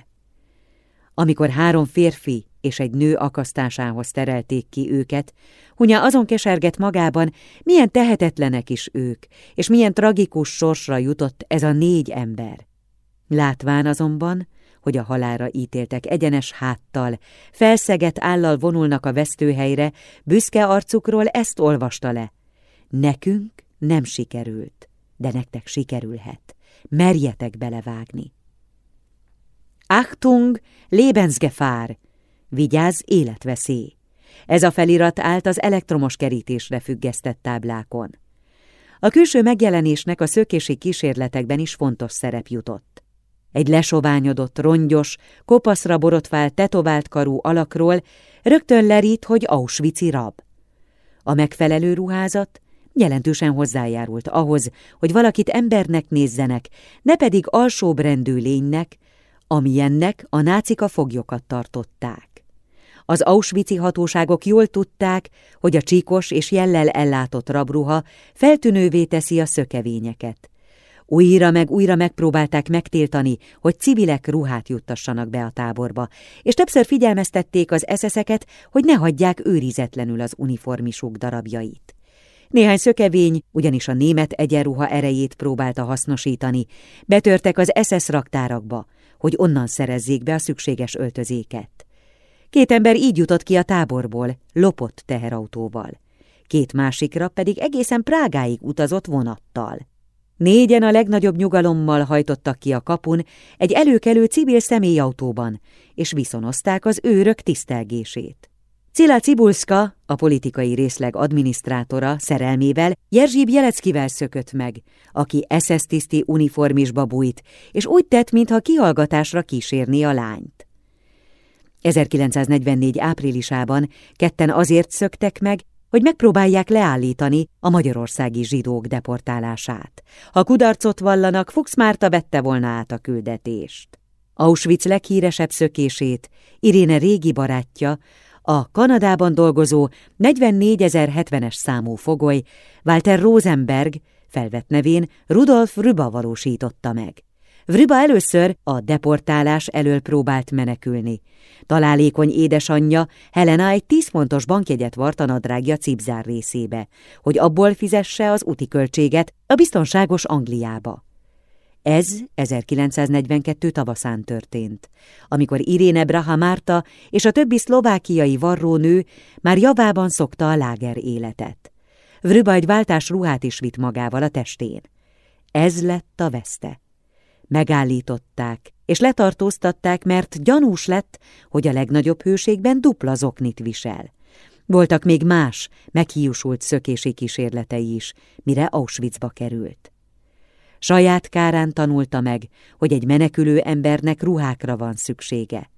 Amikor három férfi és egy nő akasztásához terelték ki őket, Hunya azon keserget magában, milyen tehetetlenek is ők, és milyen tragikus sorsra jutott ez a négy ember. Látván azonban, hogy a halára ítéltek egyenes háttal, felszegett állal vonulnak a vesztőhelyre, büszke arcukról ezt olvasta le. Nekünk nem sikerült, de nektek sikerülhet. Merjetek belevágni. Achtung, Lebensgefahr! Vigyázz, életveszély! Ez a felirat állt az elektromos kerítésre függesztett táblákon. A külső megjelenésnek a szökési kísérletekben is fontos szerep jutott. Egy lesoványodott, rongyos, kopaszra borotvált, tetovált karú alakról rögtön lerít, hogy Auschwitz-i rab. A megfelelő ruházat jelentősen hozzájárult ahhoz, hogy valakit embernek nézzenek, ne pedig alsóbrendű lénynek, amilyennek a nácika foglyokat tartották. Az Auschwitz-i hatóságok jól tudták, hogy a csíkos és jellel ellátott rabruha feltűnővé teszi a szökevényeket. Újra meg újra megpróbálták megtiltani, hogy civilek ruhát juttassanak be a táborba, és többször figyelmeztették az eszeszeket, hogy ne hagyják őrizetlenül az uniformisuk darabjait. Néhány szökevény ugyanis a német egyenruha erejét próbálta hasznosítani, betörtek az SS raktárakba, hogy onnan szerezzék be a szükséges öltözéket. Két ember így jutott ki a táborból, lopott teherautóval. Két másikra pedig egészen Prágáig utazott vonattal. Négyen a legnagyobb nyugalommal hajtottak ki a kapun egy előkelő civil személyautóban, és viszonozták az őrök tisztelgését. Cilla Cibulska, a politikai részleg adminisztrátora szerelmével Jerzsib Jeleckivel szökött meg, aki SS tiszti uniformisba bújt, és úgy tett, mintha kihallgatásra kísérni a lányt. 1944 áprilisában ketten azért szöktek meg, hogy megpróbálják leállítani a magyarországi zsidók deportálását. Ha kudarcot vallanak, Fuchs Márta vette volna át a küldetést. Auschwitz leghíresebb szökését Iréne régi barátja, a Kanadában dolgozó 44.070-es számú fogoly Walter Rosenberg felvett nevén Rudolf Rüba valósította meg. Vrüba először a deportálás elől próbált menekülni. Találékony édesanyja Helena egy tíz fontos bankjegyet vart a nadrágja cipzár részébe, hogy abból fizesse az úti költséget a biztonságos Angliába. Ez 1942 tavaszán történt, amikor Iréne Braha Márta és a többi szlovákiai varrónő már javában szokta a láger életet. Vrüba egy váltás ruhát is vitt magával a testén. Ez lett a veszte. Megállították, és letartóztatták, mert gyanús lett, hogy a legnagyobb hőségben dupla zoknit visel. Voltak még más, meghiúsult szökési kísérletei is, mire Auschwitzba került. Saját kárán tanulta meg, hogy egy menekülő embernek ruhákra van szüksége.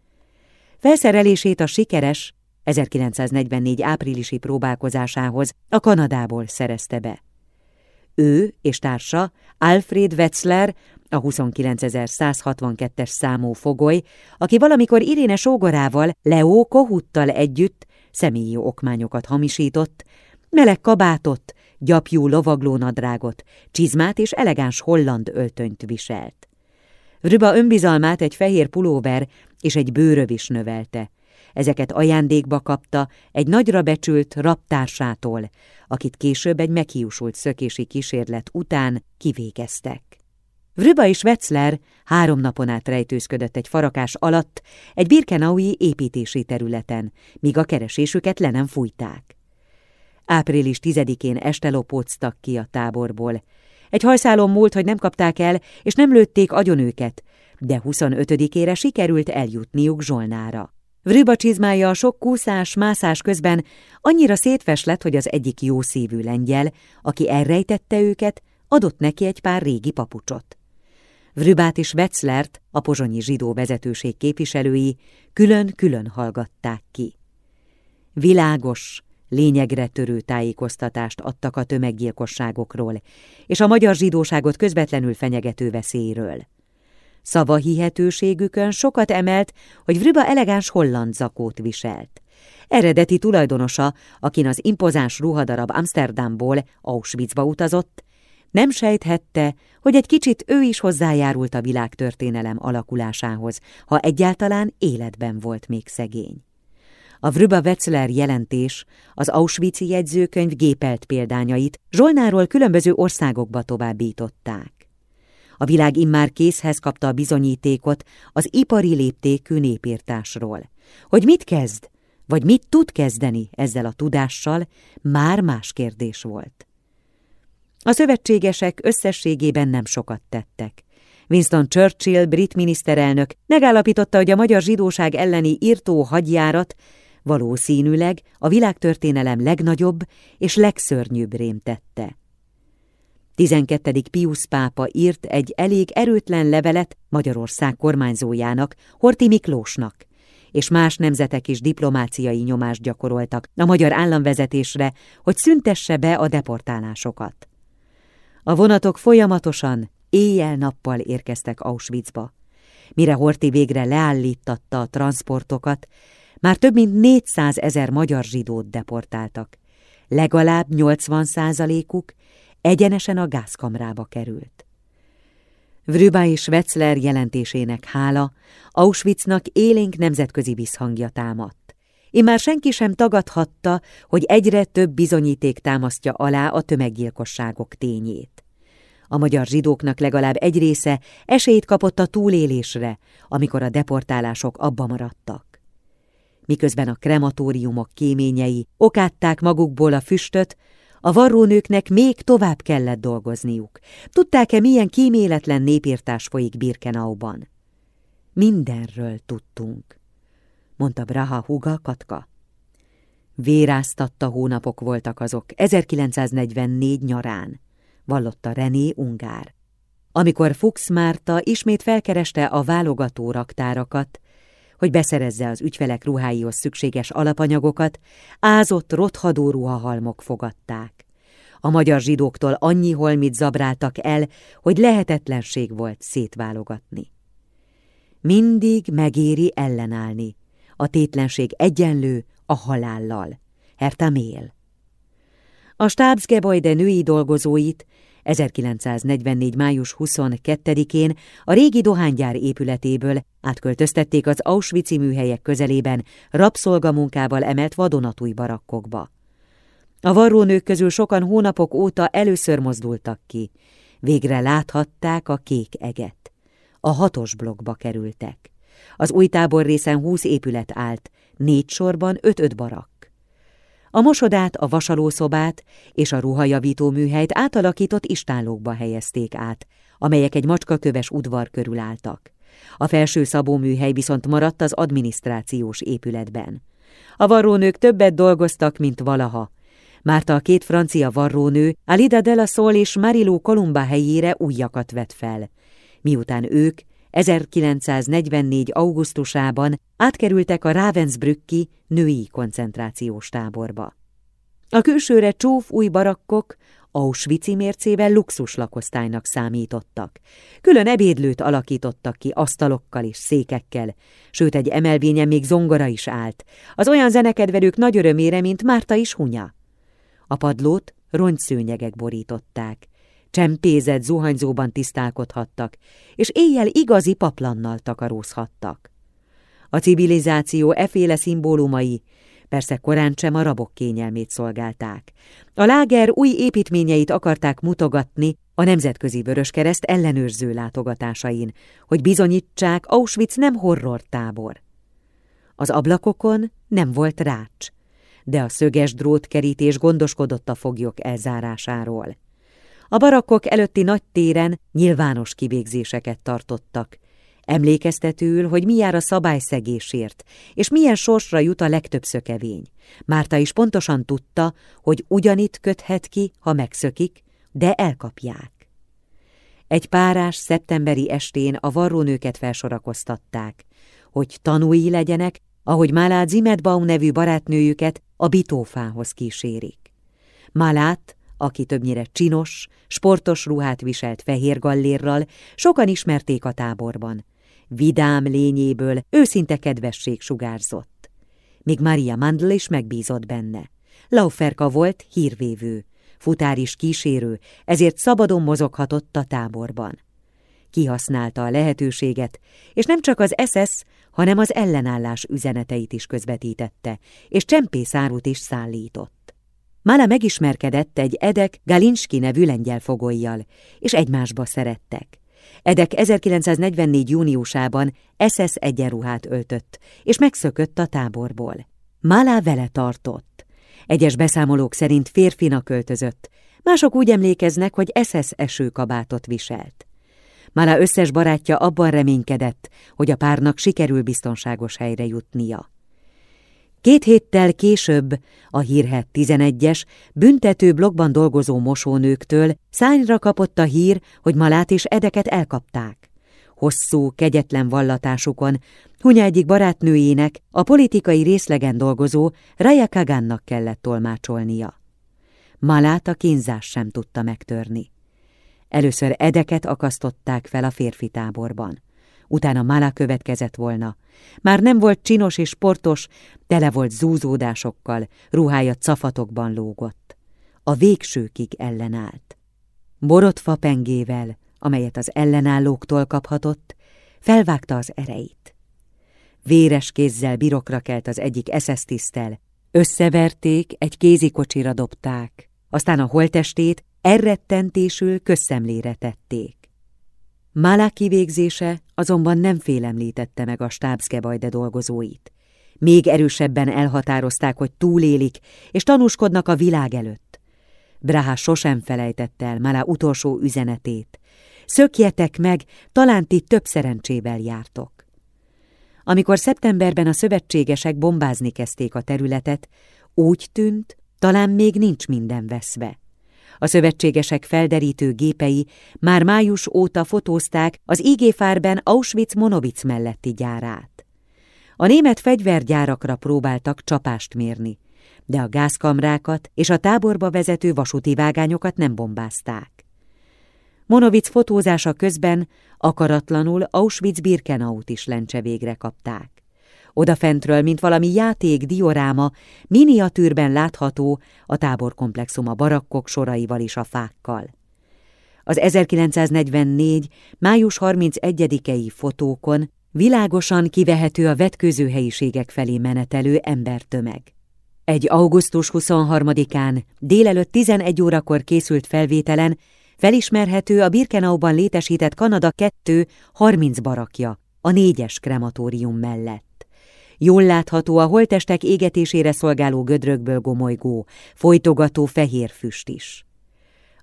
Felszerelését a sikeres 1944 áprilisi próbálkozásához a Kanadából szerezte be. Ő és társa Alfred Wetzler a 29162-es számú fogoly, aki valamikor Iréne sógorával, Leo Kohuttal együtt személyi okmányokat hamisított, meleg kabátot, gyapjú lovaglónadrágot, csizmát és elegáns holland öltönyt viselt. Rüba önbizalmát egy fehér pulóver és egy bőröv is növelte. Ezeket ajándékba kapta egy nagyra becsült raptársától, akit később egy meghiúsult szökési kísérlet után kivégeztek. Vrüba és Wetzler három napon át rejtőzködött egy farakás alatt egy birkenaui építési területen, míg a keresésüket le nem fújták. Április 10-én este lopóztak ki a táborból. Egy hajszálon múlt, hogy nem kapták el, és nem lőtték agyon őket, de 25-ére sikerült eljutniuk Zsolnára. Vrüba csizmája a sok kúszás, mászás közben annyira szétves lett, hogy az egyik jó szívű lengyel, aki elrejtette őket, adott neki egy pár régi papucsot. Vrübát és Wetzlert, a pozsonyi zsidó vezetőség képviselői külön-külön hallgatták ki. Világos, lényegre törő tájékoztatást adtak a tömeggyilkosságokról és a magyar zsidóságot közvetlenül fenyegető veszélyről. Szava hihetőségükön sokat emelt, hogy Vrüba elegáns holland zakót viselt. Eredeti tulajdonosa, akin az impozáns ruhadarab Amsterdamból Auschwitzba utazott, nem sejthette, hogy egy kicsit ő is hozzájárult a világtörténelem alakulásához, ha egyáltalán életben volt még szegény. A Vrüba Wetzler jelentés, az Auschwitz-i jegyzőkönyv gépelt példányait Zsolnáról különböző országokba továbbították. A világ immár készhez kapta a bizonyítékot az ipari léptékű népírtásról. Hogy mit kezd, vagy mit tud kezdeni ezzel a tudással, már más kérdés volt. A szövetségesek összességében nem sokat tettek. Winston Churchill, brit miniszterelnök megállapította, hogy a magyar zsidóság elleni írtó hadjárat valószínűleg a világtörténelem legnagyobb és legszörnyűbb rémtette. 12. Pius pápa írt egy elég erőtlen levelet Magyarország kormányzójának, Horti Miklósnak, és más nemzetek is diplomáciai nyomást gyakoroltak a magyar államvezetésre, hogy szüntesse be a deportálásokat. A vonatok folyamatosan, éjjel-nappal érkeztek Auschwitzba. Mire Horti végre leállítatta a transportokat, már több mint 400 ezer magyar zsidót deportáltak. Legalább 80 százalékuk egyenesen a gázkamrába került. Vrüba és Wetzler jelentésének hála, Auschwitznak élénk nemzetközi visszhangja támadt. Immár senki sem tagadhatta, hogy egyre több bizonyíték támasztja alá a tömeggyilkosságok tényét. A magyar zsidóknak legalább egy része esélyt kapott a túlélésre, amikor a deportálások abba maradtak miközben a krematóriumok kéményei okátták magukból a füstöt, a varrónőknek még tovább kellett dolgozniuk. Tudták-e, milyen kíméletlen népírtás folyik Birkenauban? Mindenről tudtunk, mondta Braha húga Katka. Véráztatta hónapok voltak azok, 1944 nyarán, vallotta René Ungár. Amikor Fuchs Márta ismét felkereste a válogató raktárakat, hogy beszerezze az ügyfelek ruháihoz szükséges alapanyagokat, ázott rothadó ruhahalmok fogadták. A magyar zsidóktól annyi holmit zabráltak el, hogy lehetetlenség volt szétválogatni. Mindig megéri ellenállni. A tétlenség egyenlő a halállal. Herta Mél. A stábsgebajde női dolgozóit 1944. május 22-én a régi dohánygyár épületéből átköltöztették az Auschwitz műhelyek közelében rabszolgamunkával emelt vadonatúj barakkokba. A varrónők közül sokan hónapok óta először mozdultak ki. Végre láthatták a kék eget. A hatos blokkba kerültek. Az új tábor részen húsz épület állt, négy sorban öt-öt barak. A mosodát, a vasalószobát és a ruhajavító műhelyt átalakított istállókba helyezték át, amelyek egy macskaköves udvar körül álltak. A felső szabóműhely viszont maradt az adminisztrációs épületben. A varrónők többet dolgoztak, mint valaha. Márta a két francia varrónő, Alida de la Sol és Marilou Columba helyére újakat vett fel. Miután ők 1944. augusztusában átkerültek a Ravensbrücki női koncentrációs táborba. A külsőre csúf új barakkok Auschwitz mércével luxus lakosztálynak számítottak. Külön ebédlőt alakítottak ki asztalokkal és székekkel, sőt egy emelvényen még zongora is állt, az olyan zenekedvelők nagy örömére, mint Márta is Hunya. A padlót rongyszőnyegek borították, csempézett zuhanyzóban tisztálkodhattak, és éjjel igazi paplannal takarózhattak. A civilizáció eféle szimbólumai persze korán sem a rabok kényelmét szolgálták. A láger új építményeit akarták mutogatni a Nemzetközi Vöröskereszt ellenőrző látogatásain, hogy bizonyítsák, Auschwitz nem horrortábor. Az ablakokon nem volt rács, de a szöges drótkerítés gondoskodott a foglyok elzárásáról. A barakkok előtti nagy téren nyilvános kivégzéseket tartottak, emlékeztetőül, hogy mi jár a szabályszegésért, és milyen sorsra jut a legtöbb szökevény. Márta is pontosan tudta, hogy ugyanitt köthet ki, ha megszökik, de elkapják. Egy párás szeptemberi estén a varrónőket felsorakoztatták, hogy tanúi legyenek, ahogy Málát Zimetbaum nevű barátnőjüket a bitófához kísérik. Málát, aki többnyire csinos, sportos ruhát viselt fehér gallérral, sokan ismerték a táborban. Vidám lényéből őszinte kedvesség sugárzott. Míg Maria Mandl is megbízott benne. Lauferka volt hírvévő, futár is kísérő, ezért szabadon mozoghatott a táborban. Kihasználta a lehetőséget, és nem csak az SS, hanem az ellenállás üzeneteit is közvetítette, és csempészárút is szállított. Mala megismerkedett egy Edek Galinski nevű lengyel fogolyjal, és egymásba szerettek. Edek 1944. júniusában SS egyenruhát öltött, és megszökött a táborból. Mala vele tartott. Egyes beszámolók szerint férfinak költözött, mások úgy emlékeznek, hogy SS esőkabátot viselt. Mala összes barátja abban reménykedett, hogy a párnak sikerül biztonságos helyre jutnia. Két héttel később a hírhet 11-es, büntető blogban dolgozó mosónőktől szányra kapott a hír, hogy Malát és Edeket elkapták. Hosszú, kegyetlen vallatásukon Hunya egyik barátnőjének, a politikai részlegen dolgozó Raya Kagannak kellett tolmácsolnia. Malát a kínzás sem tudta megtörni. Először Edeket akasztották fel a férfi táborban utána Mala következett volna. Már nem volt csinos és sportos, tele volt zúzódásokkal, ruhája cafatokban lógott. A végsőkig ellenállt. Borotfa pengével, amelyet az ellenállóktól kaphatott, felvágta az ereit. Véres kézzel birokra kelt az egyik eszesztisztel, összeverték, egy kézikocsira dobták, aztán a holtestét errettentésül közszemlére tették. Málák kivégzése azonban nem félemlítette meg a stábszkebajde dolgozóit. Még erősebben elhatározták, hogy túlélik, és tanúskodnak a világ előtt. Braha sosem felejtette el Málá utolsó üzenetét. Szökjetek meg, talán ti több szerencsével jártok. Amikor szeptemberben a szövetségesek bombázni kezdték a területet, úgy tűnt, talán még nincs minden veszve. A szövetségesek felderítő gépei már május óta fotózták az IG-fárben Auschwitz-Monowitz melletti gyárát. A német fegyvergyárakra próbáltak csapást mérni, de a gázkamrákat és a táborba vezető vasúti vágányokat nem bombázták. Monowitz fotózása közben akaratlanul Auschwitz-Birkenaut is lencse végre kapták. Odafentről, mint valami játék dioráma, miniatűrben látható a táborkomplexum a barakkok soraival és a fákkal. Az 1944. május 31-i fotókon világosan kivehető a vetkőző helyiségek felé menetelő embertömeg. Egy augusztus 23-án délelőtt 11 órakor készült felvételen felismerhető a Birkenauban létesített Kanada 2 30 barakja, a négyes krematórium mellett. Jól látható a holtestek égetésére szolgáló gödrökből gomolygó, folytogató fehér füst is.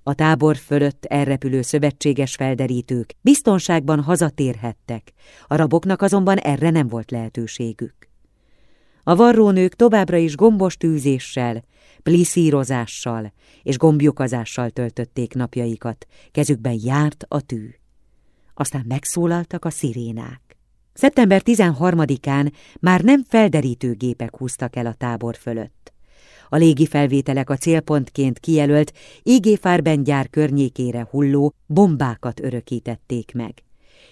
A tábor fölött elrepülő szövetséges felderítők biztonságban hazatérhettek, a raboknak azonban erre nem volt lehetőségük. A varrónők továbbra is gombos tűzéssel, pliszírozással és gombjukazással töltötték napjaikat, kezükben járt a tű. Aztán megszólaltak a szirénák. Szeptember 13-án már nem felderítő gépek húztak el a tábor fölött. A légi felvételek a célpontként kijelölt égéfárben gyár környékére hulló bombákat örökítették meg.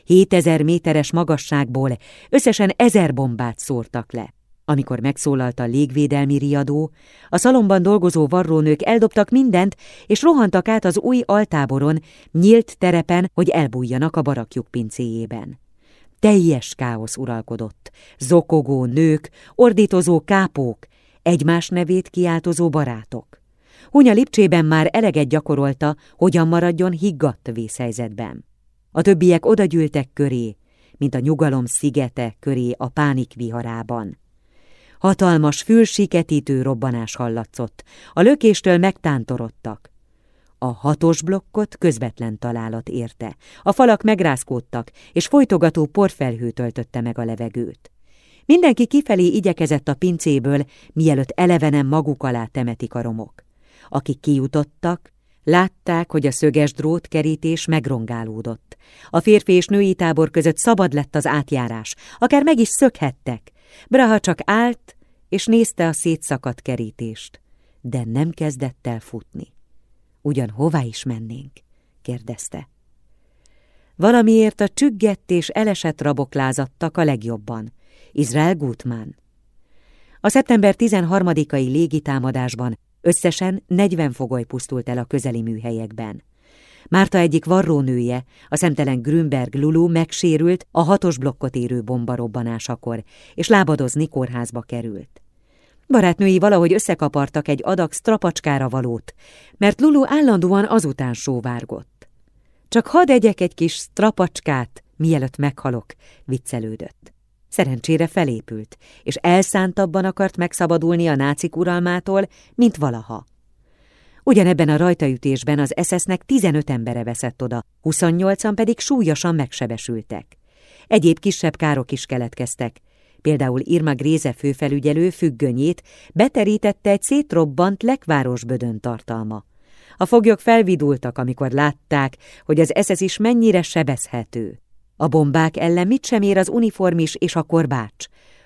7000 méteres magasságból összesen ezer bombát szórtak le. Amikor megszólalt a légvédelmi riadó, a szalomban dolgozó varrónők eldobtak mindent, és rohantak át az új altáboron, nyílt terepen, hogy elbújjanak a barakjuk pincéjében. Teljes káosz uralkodott, zokogó nők, ordítozó kápók, egymás nevét kiáltozó barátok. Hunya Lipcsében már eleget gyakorolta, hogyan maradjon higgadt vészhelyzetben. A többiek odegyűltek köré, mint a nyugalom szigete köré a pánik viharában. Hatalmas, fülsiketítő robbanás hallatszott, a lökéstől megtántorodtak. A hatos blokkot közvetlen találat érte. A falak megrázkódtak, és folytogató porfelhő töltötte meg a levegőt. Mindenki kifelé igyekezett a pincéből, mielőtt elevenen maguk alá temetik a romok. Akik kijutottak, látták, hogy a szöges drótkerítés megrongálódott. A férfi és női tábor között szabad lett az átjárás, akár meg is szökhettek. Braha csak állt, és nézte a szétszakadt kerítést, de nem kezdett el futni. Ugyan hová is mennénk? kérdezte. Valamiért a csüggett és elesett rabok lázadtak a legjobban. Izrael Gutmann. A szeptember 13-ai légitámadásban összesen 40 fogoly pusztult el a közeli műhelyekben. Márta egyik varrónője, a szemtelen Grünberg Lulu megsérült a hatos blokkot érő bombarobbanásakor, és lábadozni kórházba került. Barátnői valahogy összekapartak egy adag strapacskára valót, mert Lulu állandóan azután sóvárgott. Csak hadd egyek egy kis strapacskát, mielőtt meghalok, viccelődött. Szerencsére felépült, és elszántabban akart megszabadulni a nácik uralmától, mint valaha. Ugyanebben a rajtaütésben az SS-nek 15 embere veszett oda, 28-an pedig súlyosan megsebesültek. Egyéb kisebb károk is keletkeztek, például Irma Gréze főfelügyelő függönyét beterítette egy szétrobbant lekvárosbödön tartalma. A foglyok felvidultak, amikor látták, hogy az SS is mennyire sebezhető. A bombák ellen mit sem ér az uniformis és a korbács,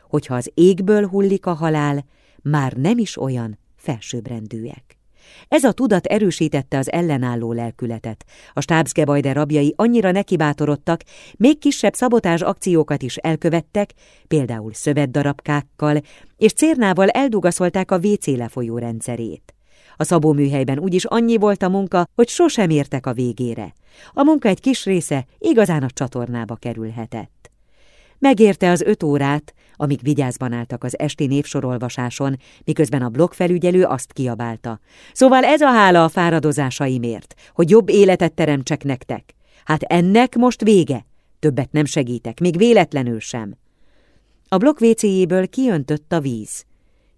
hogyha az égből hullik a halál, már nem is olyan felsőbbrendűek. Ez a tudat erősítette az ellenálló lelkületet. A stábszgebajde rabjai annyira nekibátorodtak, még kisebb szabotás akciókat is elkövettek, például szövetdarabkákkal, és cérnával eldugaszolták a WC lefolyó rendszerét. A szabóműhelyben úgyis annyi volt a munka, hogy sosem értek a végére. A munka egy kis része igazán a csatornába kerülhetett. Megérte az öt órát, amíg vigyázban álltak az esti névsorolvasáson, miközben a blokkfelügyelő azt kiabálta. Szóval ez a hála a fáradozásaimért, hogy jobb életet teremtsek nektek. Hát ennek most vége. Többet nem segítek, még véletlenül sem. A blokk vécéjéből kiöntött a víz.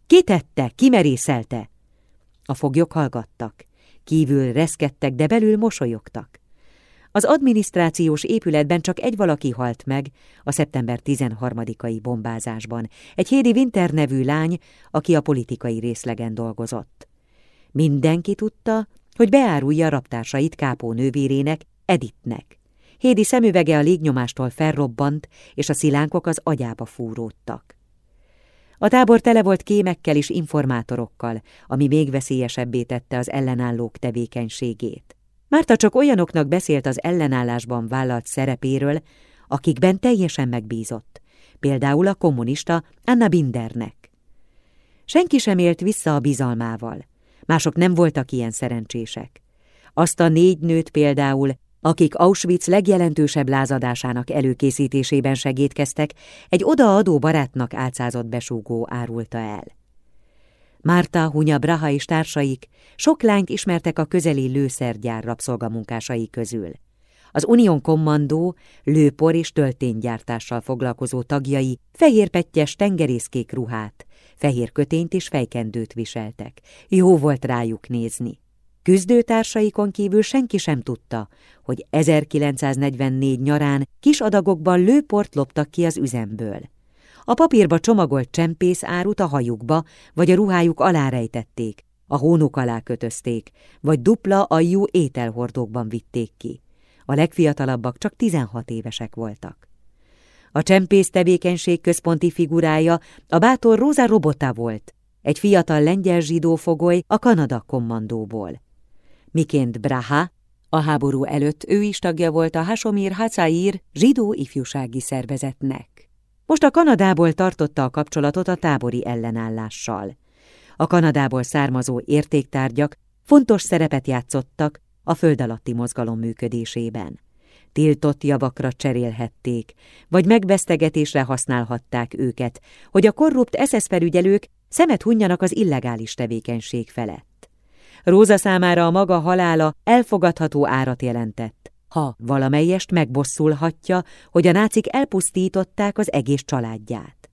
Kitette, kimerészelte. A foglyok hallgattak. Kívül reszkedtek, de belül mosolyogtak. Az adminisztrációs épületben csak egy valaki halt meg a szeptember 13-ai bombázásban, egy Hédi Winter nevű lány, aki a politikai részlegen dolgozott. Mindenki tudta, hogy beárulja raptársait kápó nővérének, Editnek. Hédi szemüvege a légnyomástól felrobbant, és a szilánkok az agyába fúródtak. A tábor tele volt kémekkel és informátorokkal, ami még veszélyesebbé tette az ellenállók tevékenységét. Márta csak olyanoknak beszélt az ellenállásban vállalt szerepéről, akikben teljesen megbízott, például a kommunista Anna Bindernek. Senki sem élt vissza a bizalmával, mások nem voltak ilyen szerencsések. Azt a négy nőt például, akik Auschwitz legjelentősebb lázadásának előkészítésében segítkeztek, egy odaadó barátnak álcázott besúgó árulta el. Márta, Hunya, Braha és társaik sok lányt ismertek a közeli lőszergyár rabszolgamunkásai közül. Az Unión Kommandó lőpor és tölténygyártással foglalkozó tagjai fehérpettyes tengerészkék ruhát, fehér kötényt és fejkendőt viseltek. Jó volt rájuk nézni. Küzdőtársaikon kívül senki sem tudta, hogy 1944 nyarán kis adagokban lőport loptak ki az üzemből. A papírba csomagolt csempész árut a hajukba vagy a ruhájuk alá rejtették, a hónuk alá kötözték, vagy dupla ajú ételhordókban vitték ki. A legfiatalabbak csak 16 évesek voltak. A csempész tevékenység központi figurája a bátor Róza Robota volt, egy fiatal lengyel zsidó fogoly a Kanada kommandóból. Miként Braha, a háború előtt ő is tagja volt a Hasomir Hacair zsidó ifjúsági szervezetnek. Most a Kanadából tartotta a kapcsolatot a tábori ellenállással. A Kanadából származó értéktárgyak fontos szerepet játszottak a föld alatti mozgalom működésében. tiltott javakra cserélhették, vagy megbesztegetésre használhatták őket, hogy a korrupt SS felügyelők szemet hunjanak az illegális tevékenység felett. Róza számára a maga halála elfogadható árat jelentett, ha valamelyest megbosszulhatja, hogy a nácik elpusztították az egész családját.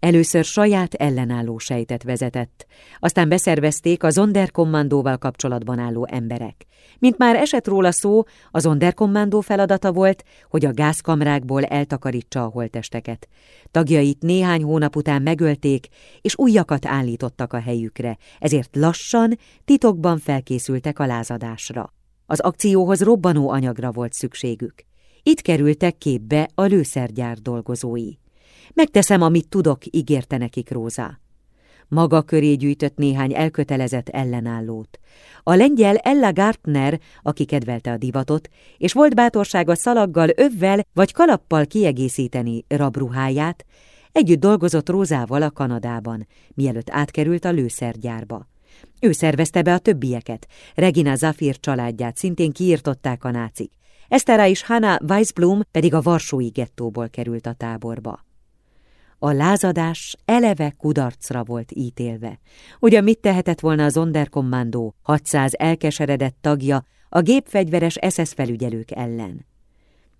Először saját ellenálló sejtet vezetett, aztán beszervezték a Zonderkommandóval kapcsolatban álló emberek. Mint már esett róla szó, a Zonderkommandó feladata volt, hogy a gázkamrákból eltakarítsa a holtesteket. Tagjait néhány hónap után megölték, és újakat állítottak a helyükre, ezért lassan, titokban felkészültek a lázadásra. Az akcióhoz robbanó anyagra volt szükségük. Itt kerültek képbe a lőszergyár dolgozói. Megteszem, amit tudok, ígérte nekik Róza. Maga köré gyűjtött néhány elkötelezett ellenállót. A lengyel Ella Gartner, aki kedvelte a divatot, és volt bátorsága szalaggal, övvel vagy kalappal kiegészíteni rabruháját, együtt dolgozott Rózával a Kanadában, mielőtt átkerült a lőszergyárba. Ő szervezte be a többieket, Regina Zafir családját szintén kiirtották a nácik. Esztera és Hanna Weisblum pedig a Varsói gettóból került a táborba. A lázadás eleve kudarcra volt ítélve. Ugye mit tehetett volna az Onderkommandó 600 elkeseredett tagja a gépfegyveres SS felügyelők ellen?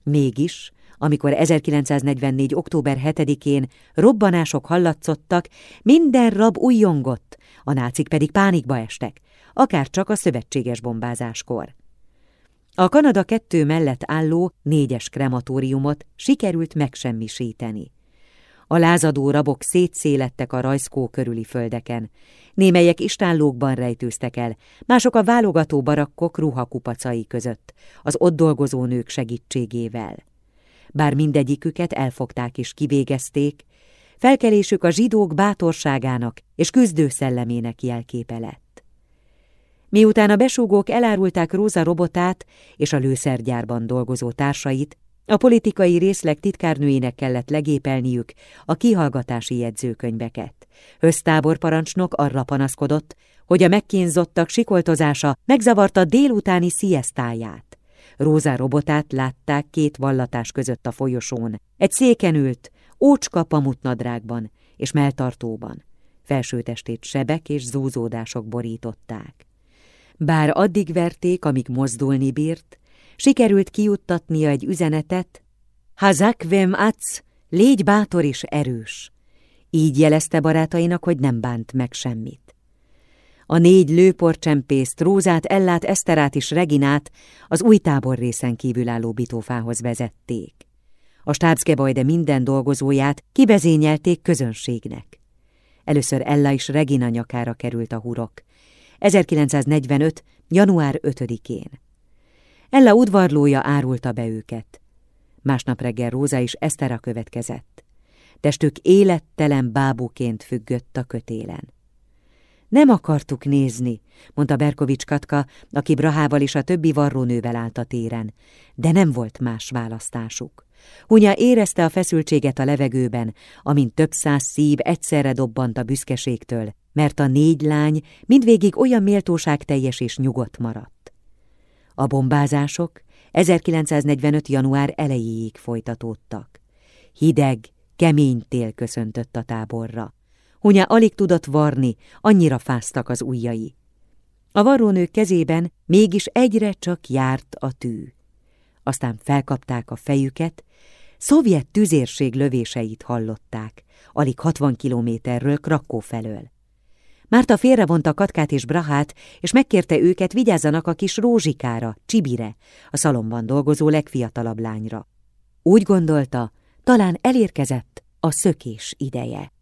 Mégis, amikor 1944. október 7-én robbanások hallatszottak, minden rab újjongott, a nácik pedig pánikba estek, akár csak a szövetséges bombázáskor. A Kanada kettő mellett álló négyes krematóriumot sikerült megsemmisíteni. A lázadó rabok szétszélettek a rajzkó körüli földeken. Némelyek istállókban rejtőztek el, mások a válogató barakkok ruhakupacai között, az ott dolgozó nők segítségével. Bár mindegyiküket elfogták és kivégezték, felkelésük a zsidók bátorságának és küzdő szellemének jelképe lett. Miután a besúgók elárulták Róza robotát és a lőszergyárban dolgozó társait, a politikai részleg titkárnőjének kellett legépelniük a kihallgatási jegyzőkönyveket. Össztáborparancsnok arra panaszkodott, hogy a megkínzottak sikoltozása megzavarta délutáni sziesztáját. Róza robotát látták két vallatás között a folyosón. Egy széken ült, ócska pamutnadrágban és melltartóban. Felsőtestét sebek és zúzódások borították. Bár addig verték, amíg mozdulni bírt, sikerült kijuttatnia egy üzenetet, Hazakvem ats, légy bátor és erős. Így jelezte barátainak, hogy nem bánt meg semmit. A négy lőporcsempészt, Rózát, Ellát, Eszterát és Reginát az új tábor részen kívül álló bitófához vezették. A stábszgebajde minden dolgozóját kibezényelték közönségnek. Először Ella és Regina nyakára került a hurok. 1945. január 5-én. Ella udvarlója árulta be őket. Másnap reggel Róza és Esztera következett. Testük élettelen bábuként függött a kötélen. Nem akartuk nézni, mondta Berkovics Katka, aki Brahával és a többi varrónővel állt a téren, de nem volt más választásuk. Hunya érezte a feszültséget a levegőben, amint több száz szív egyszerre dobbant a büszkeségtől, mert a négy lány mindvégig olyan méltóság teljes és nyugodt maradt. A bombázások 1945. január elejéig folytatódtak. Hideg, kemény tél köszöntött a táborra. Hunya alig tudott varni, annyira fáztak az ujjai. A varrónők kezében mégis egyre csak járt a tű. Aztán felkapták a fejüket, szovjet tüzérség lövéseit hallották, alig 60 kilométerről Krakó felől. Márta félrevonta Katkát és Brahát, és megkérte őket, vigyázzanak a kis Rózsikára, Csibire, a szalomban dolgozó legfiatalabb lányra. Úgy gondolta, talán elérkezett a szökés ideje.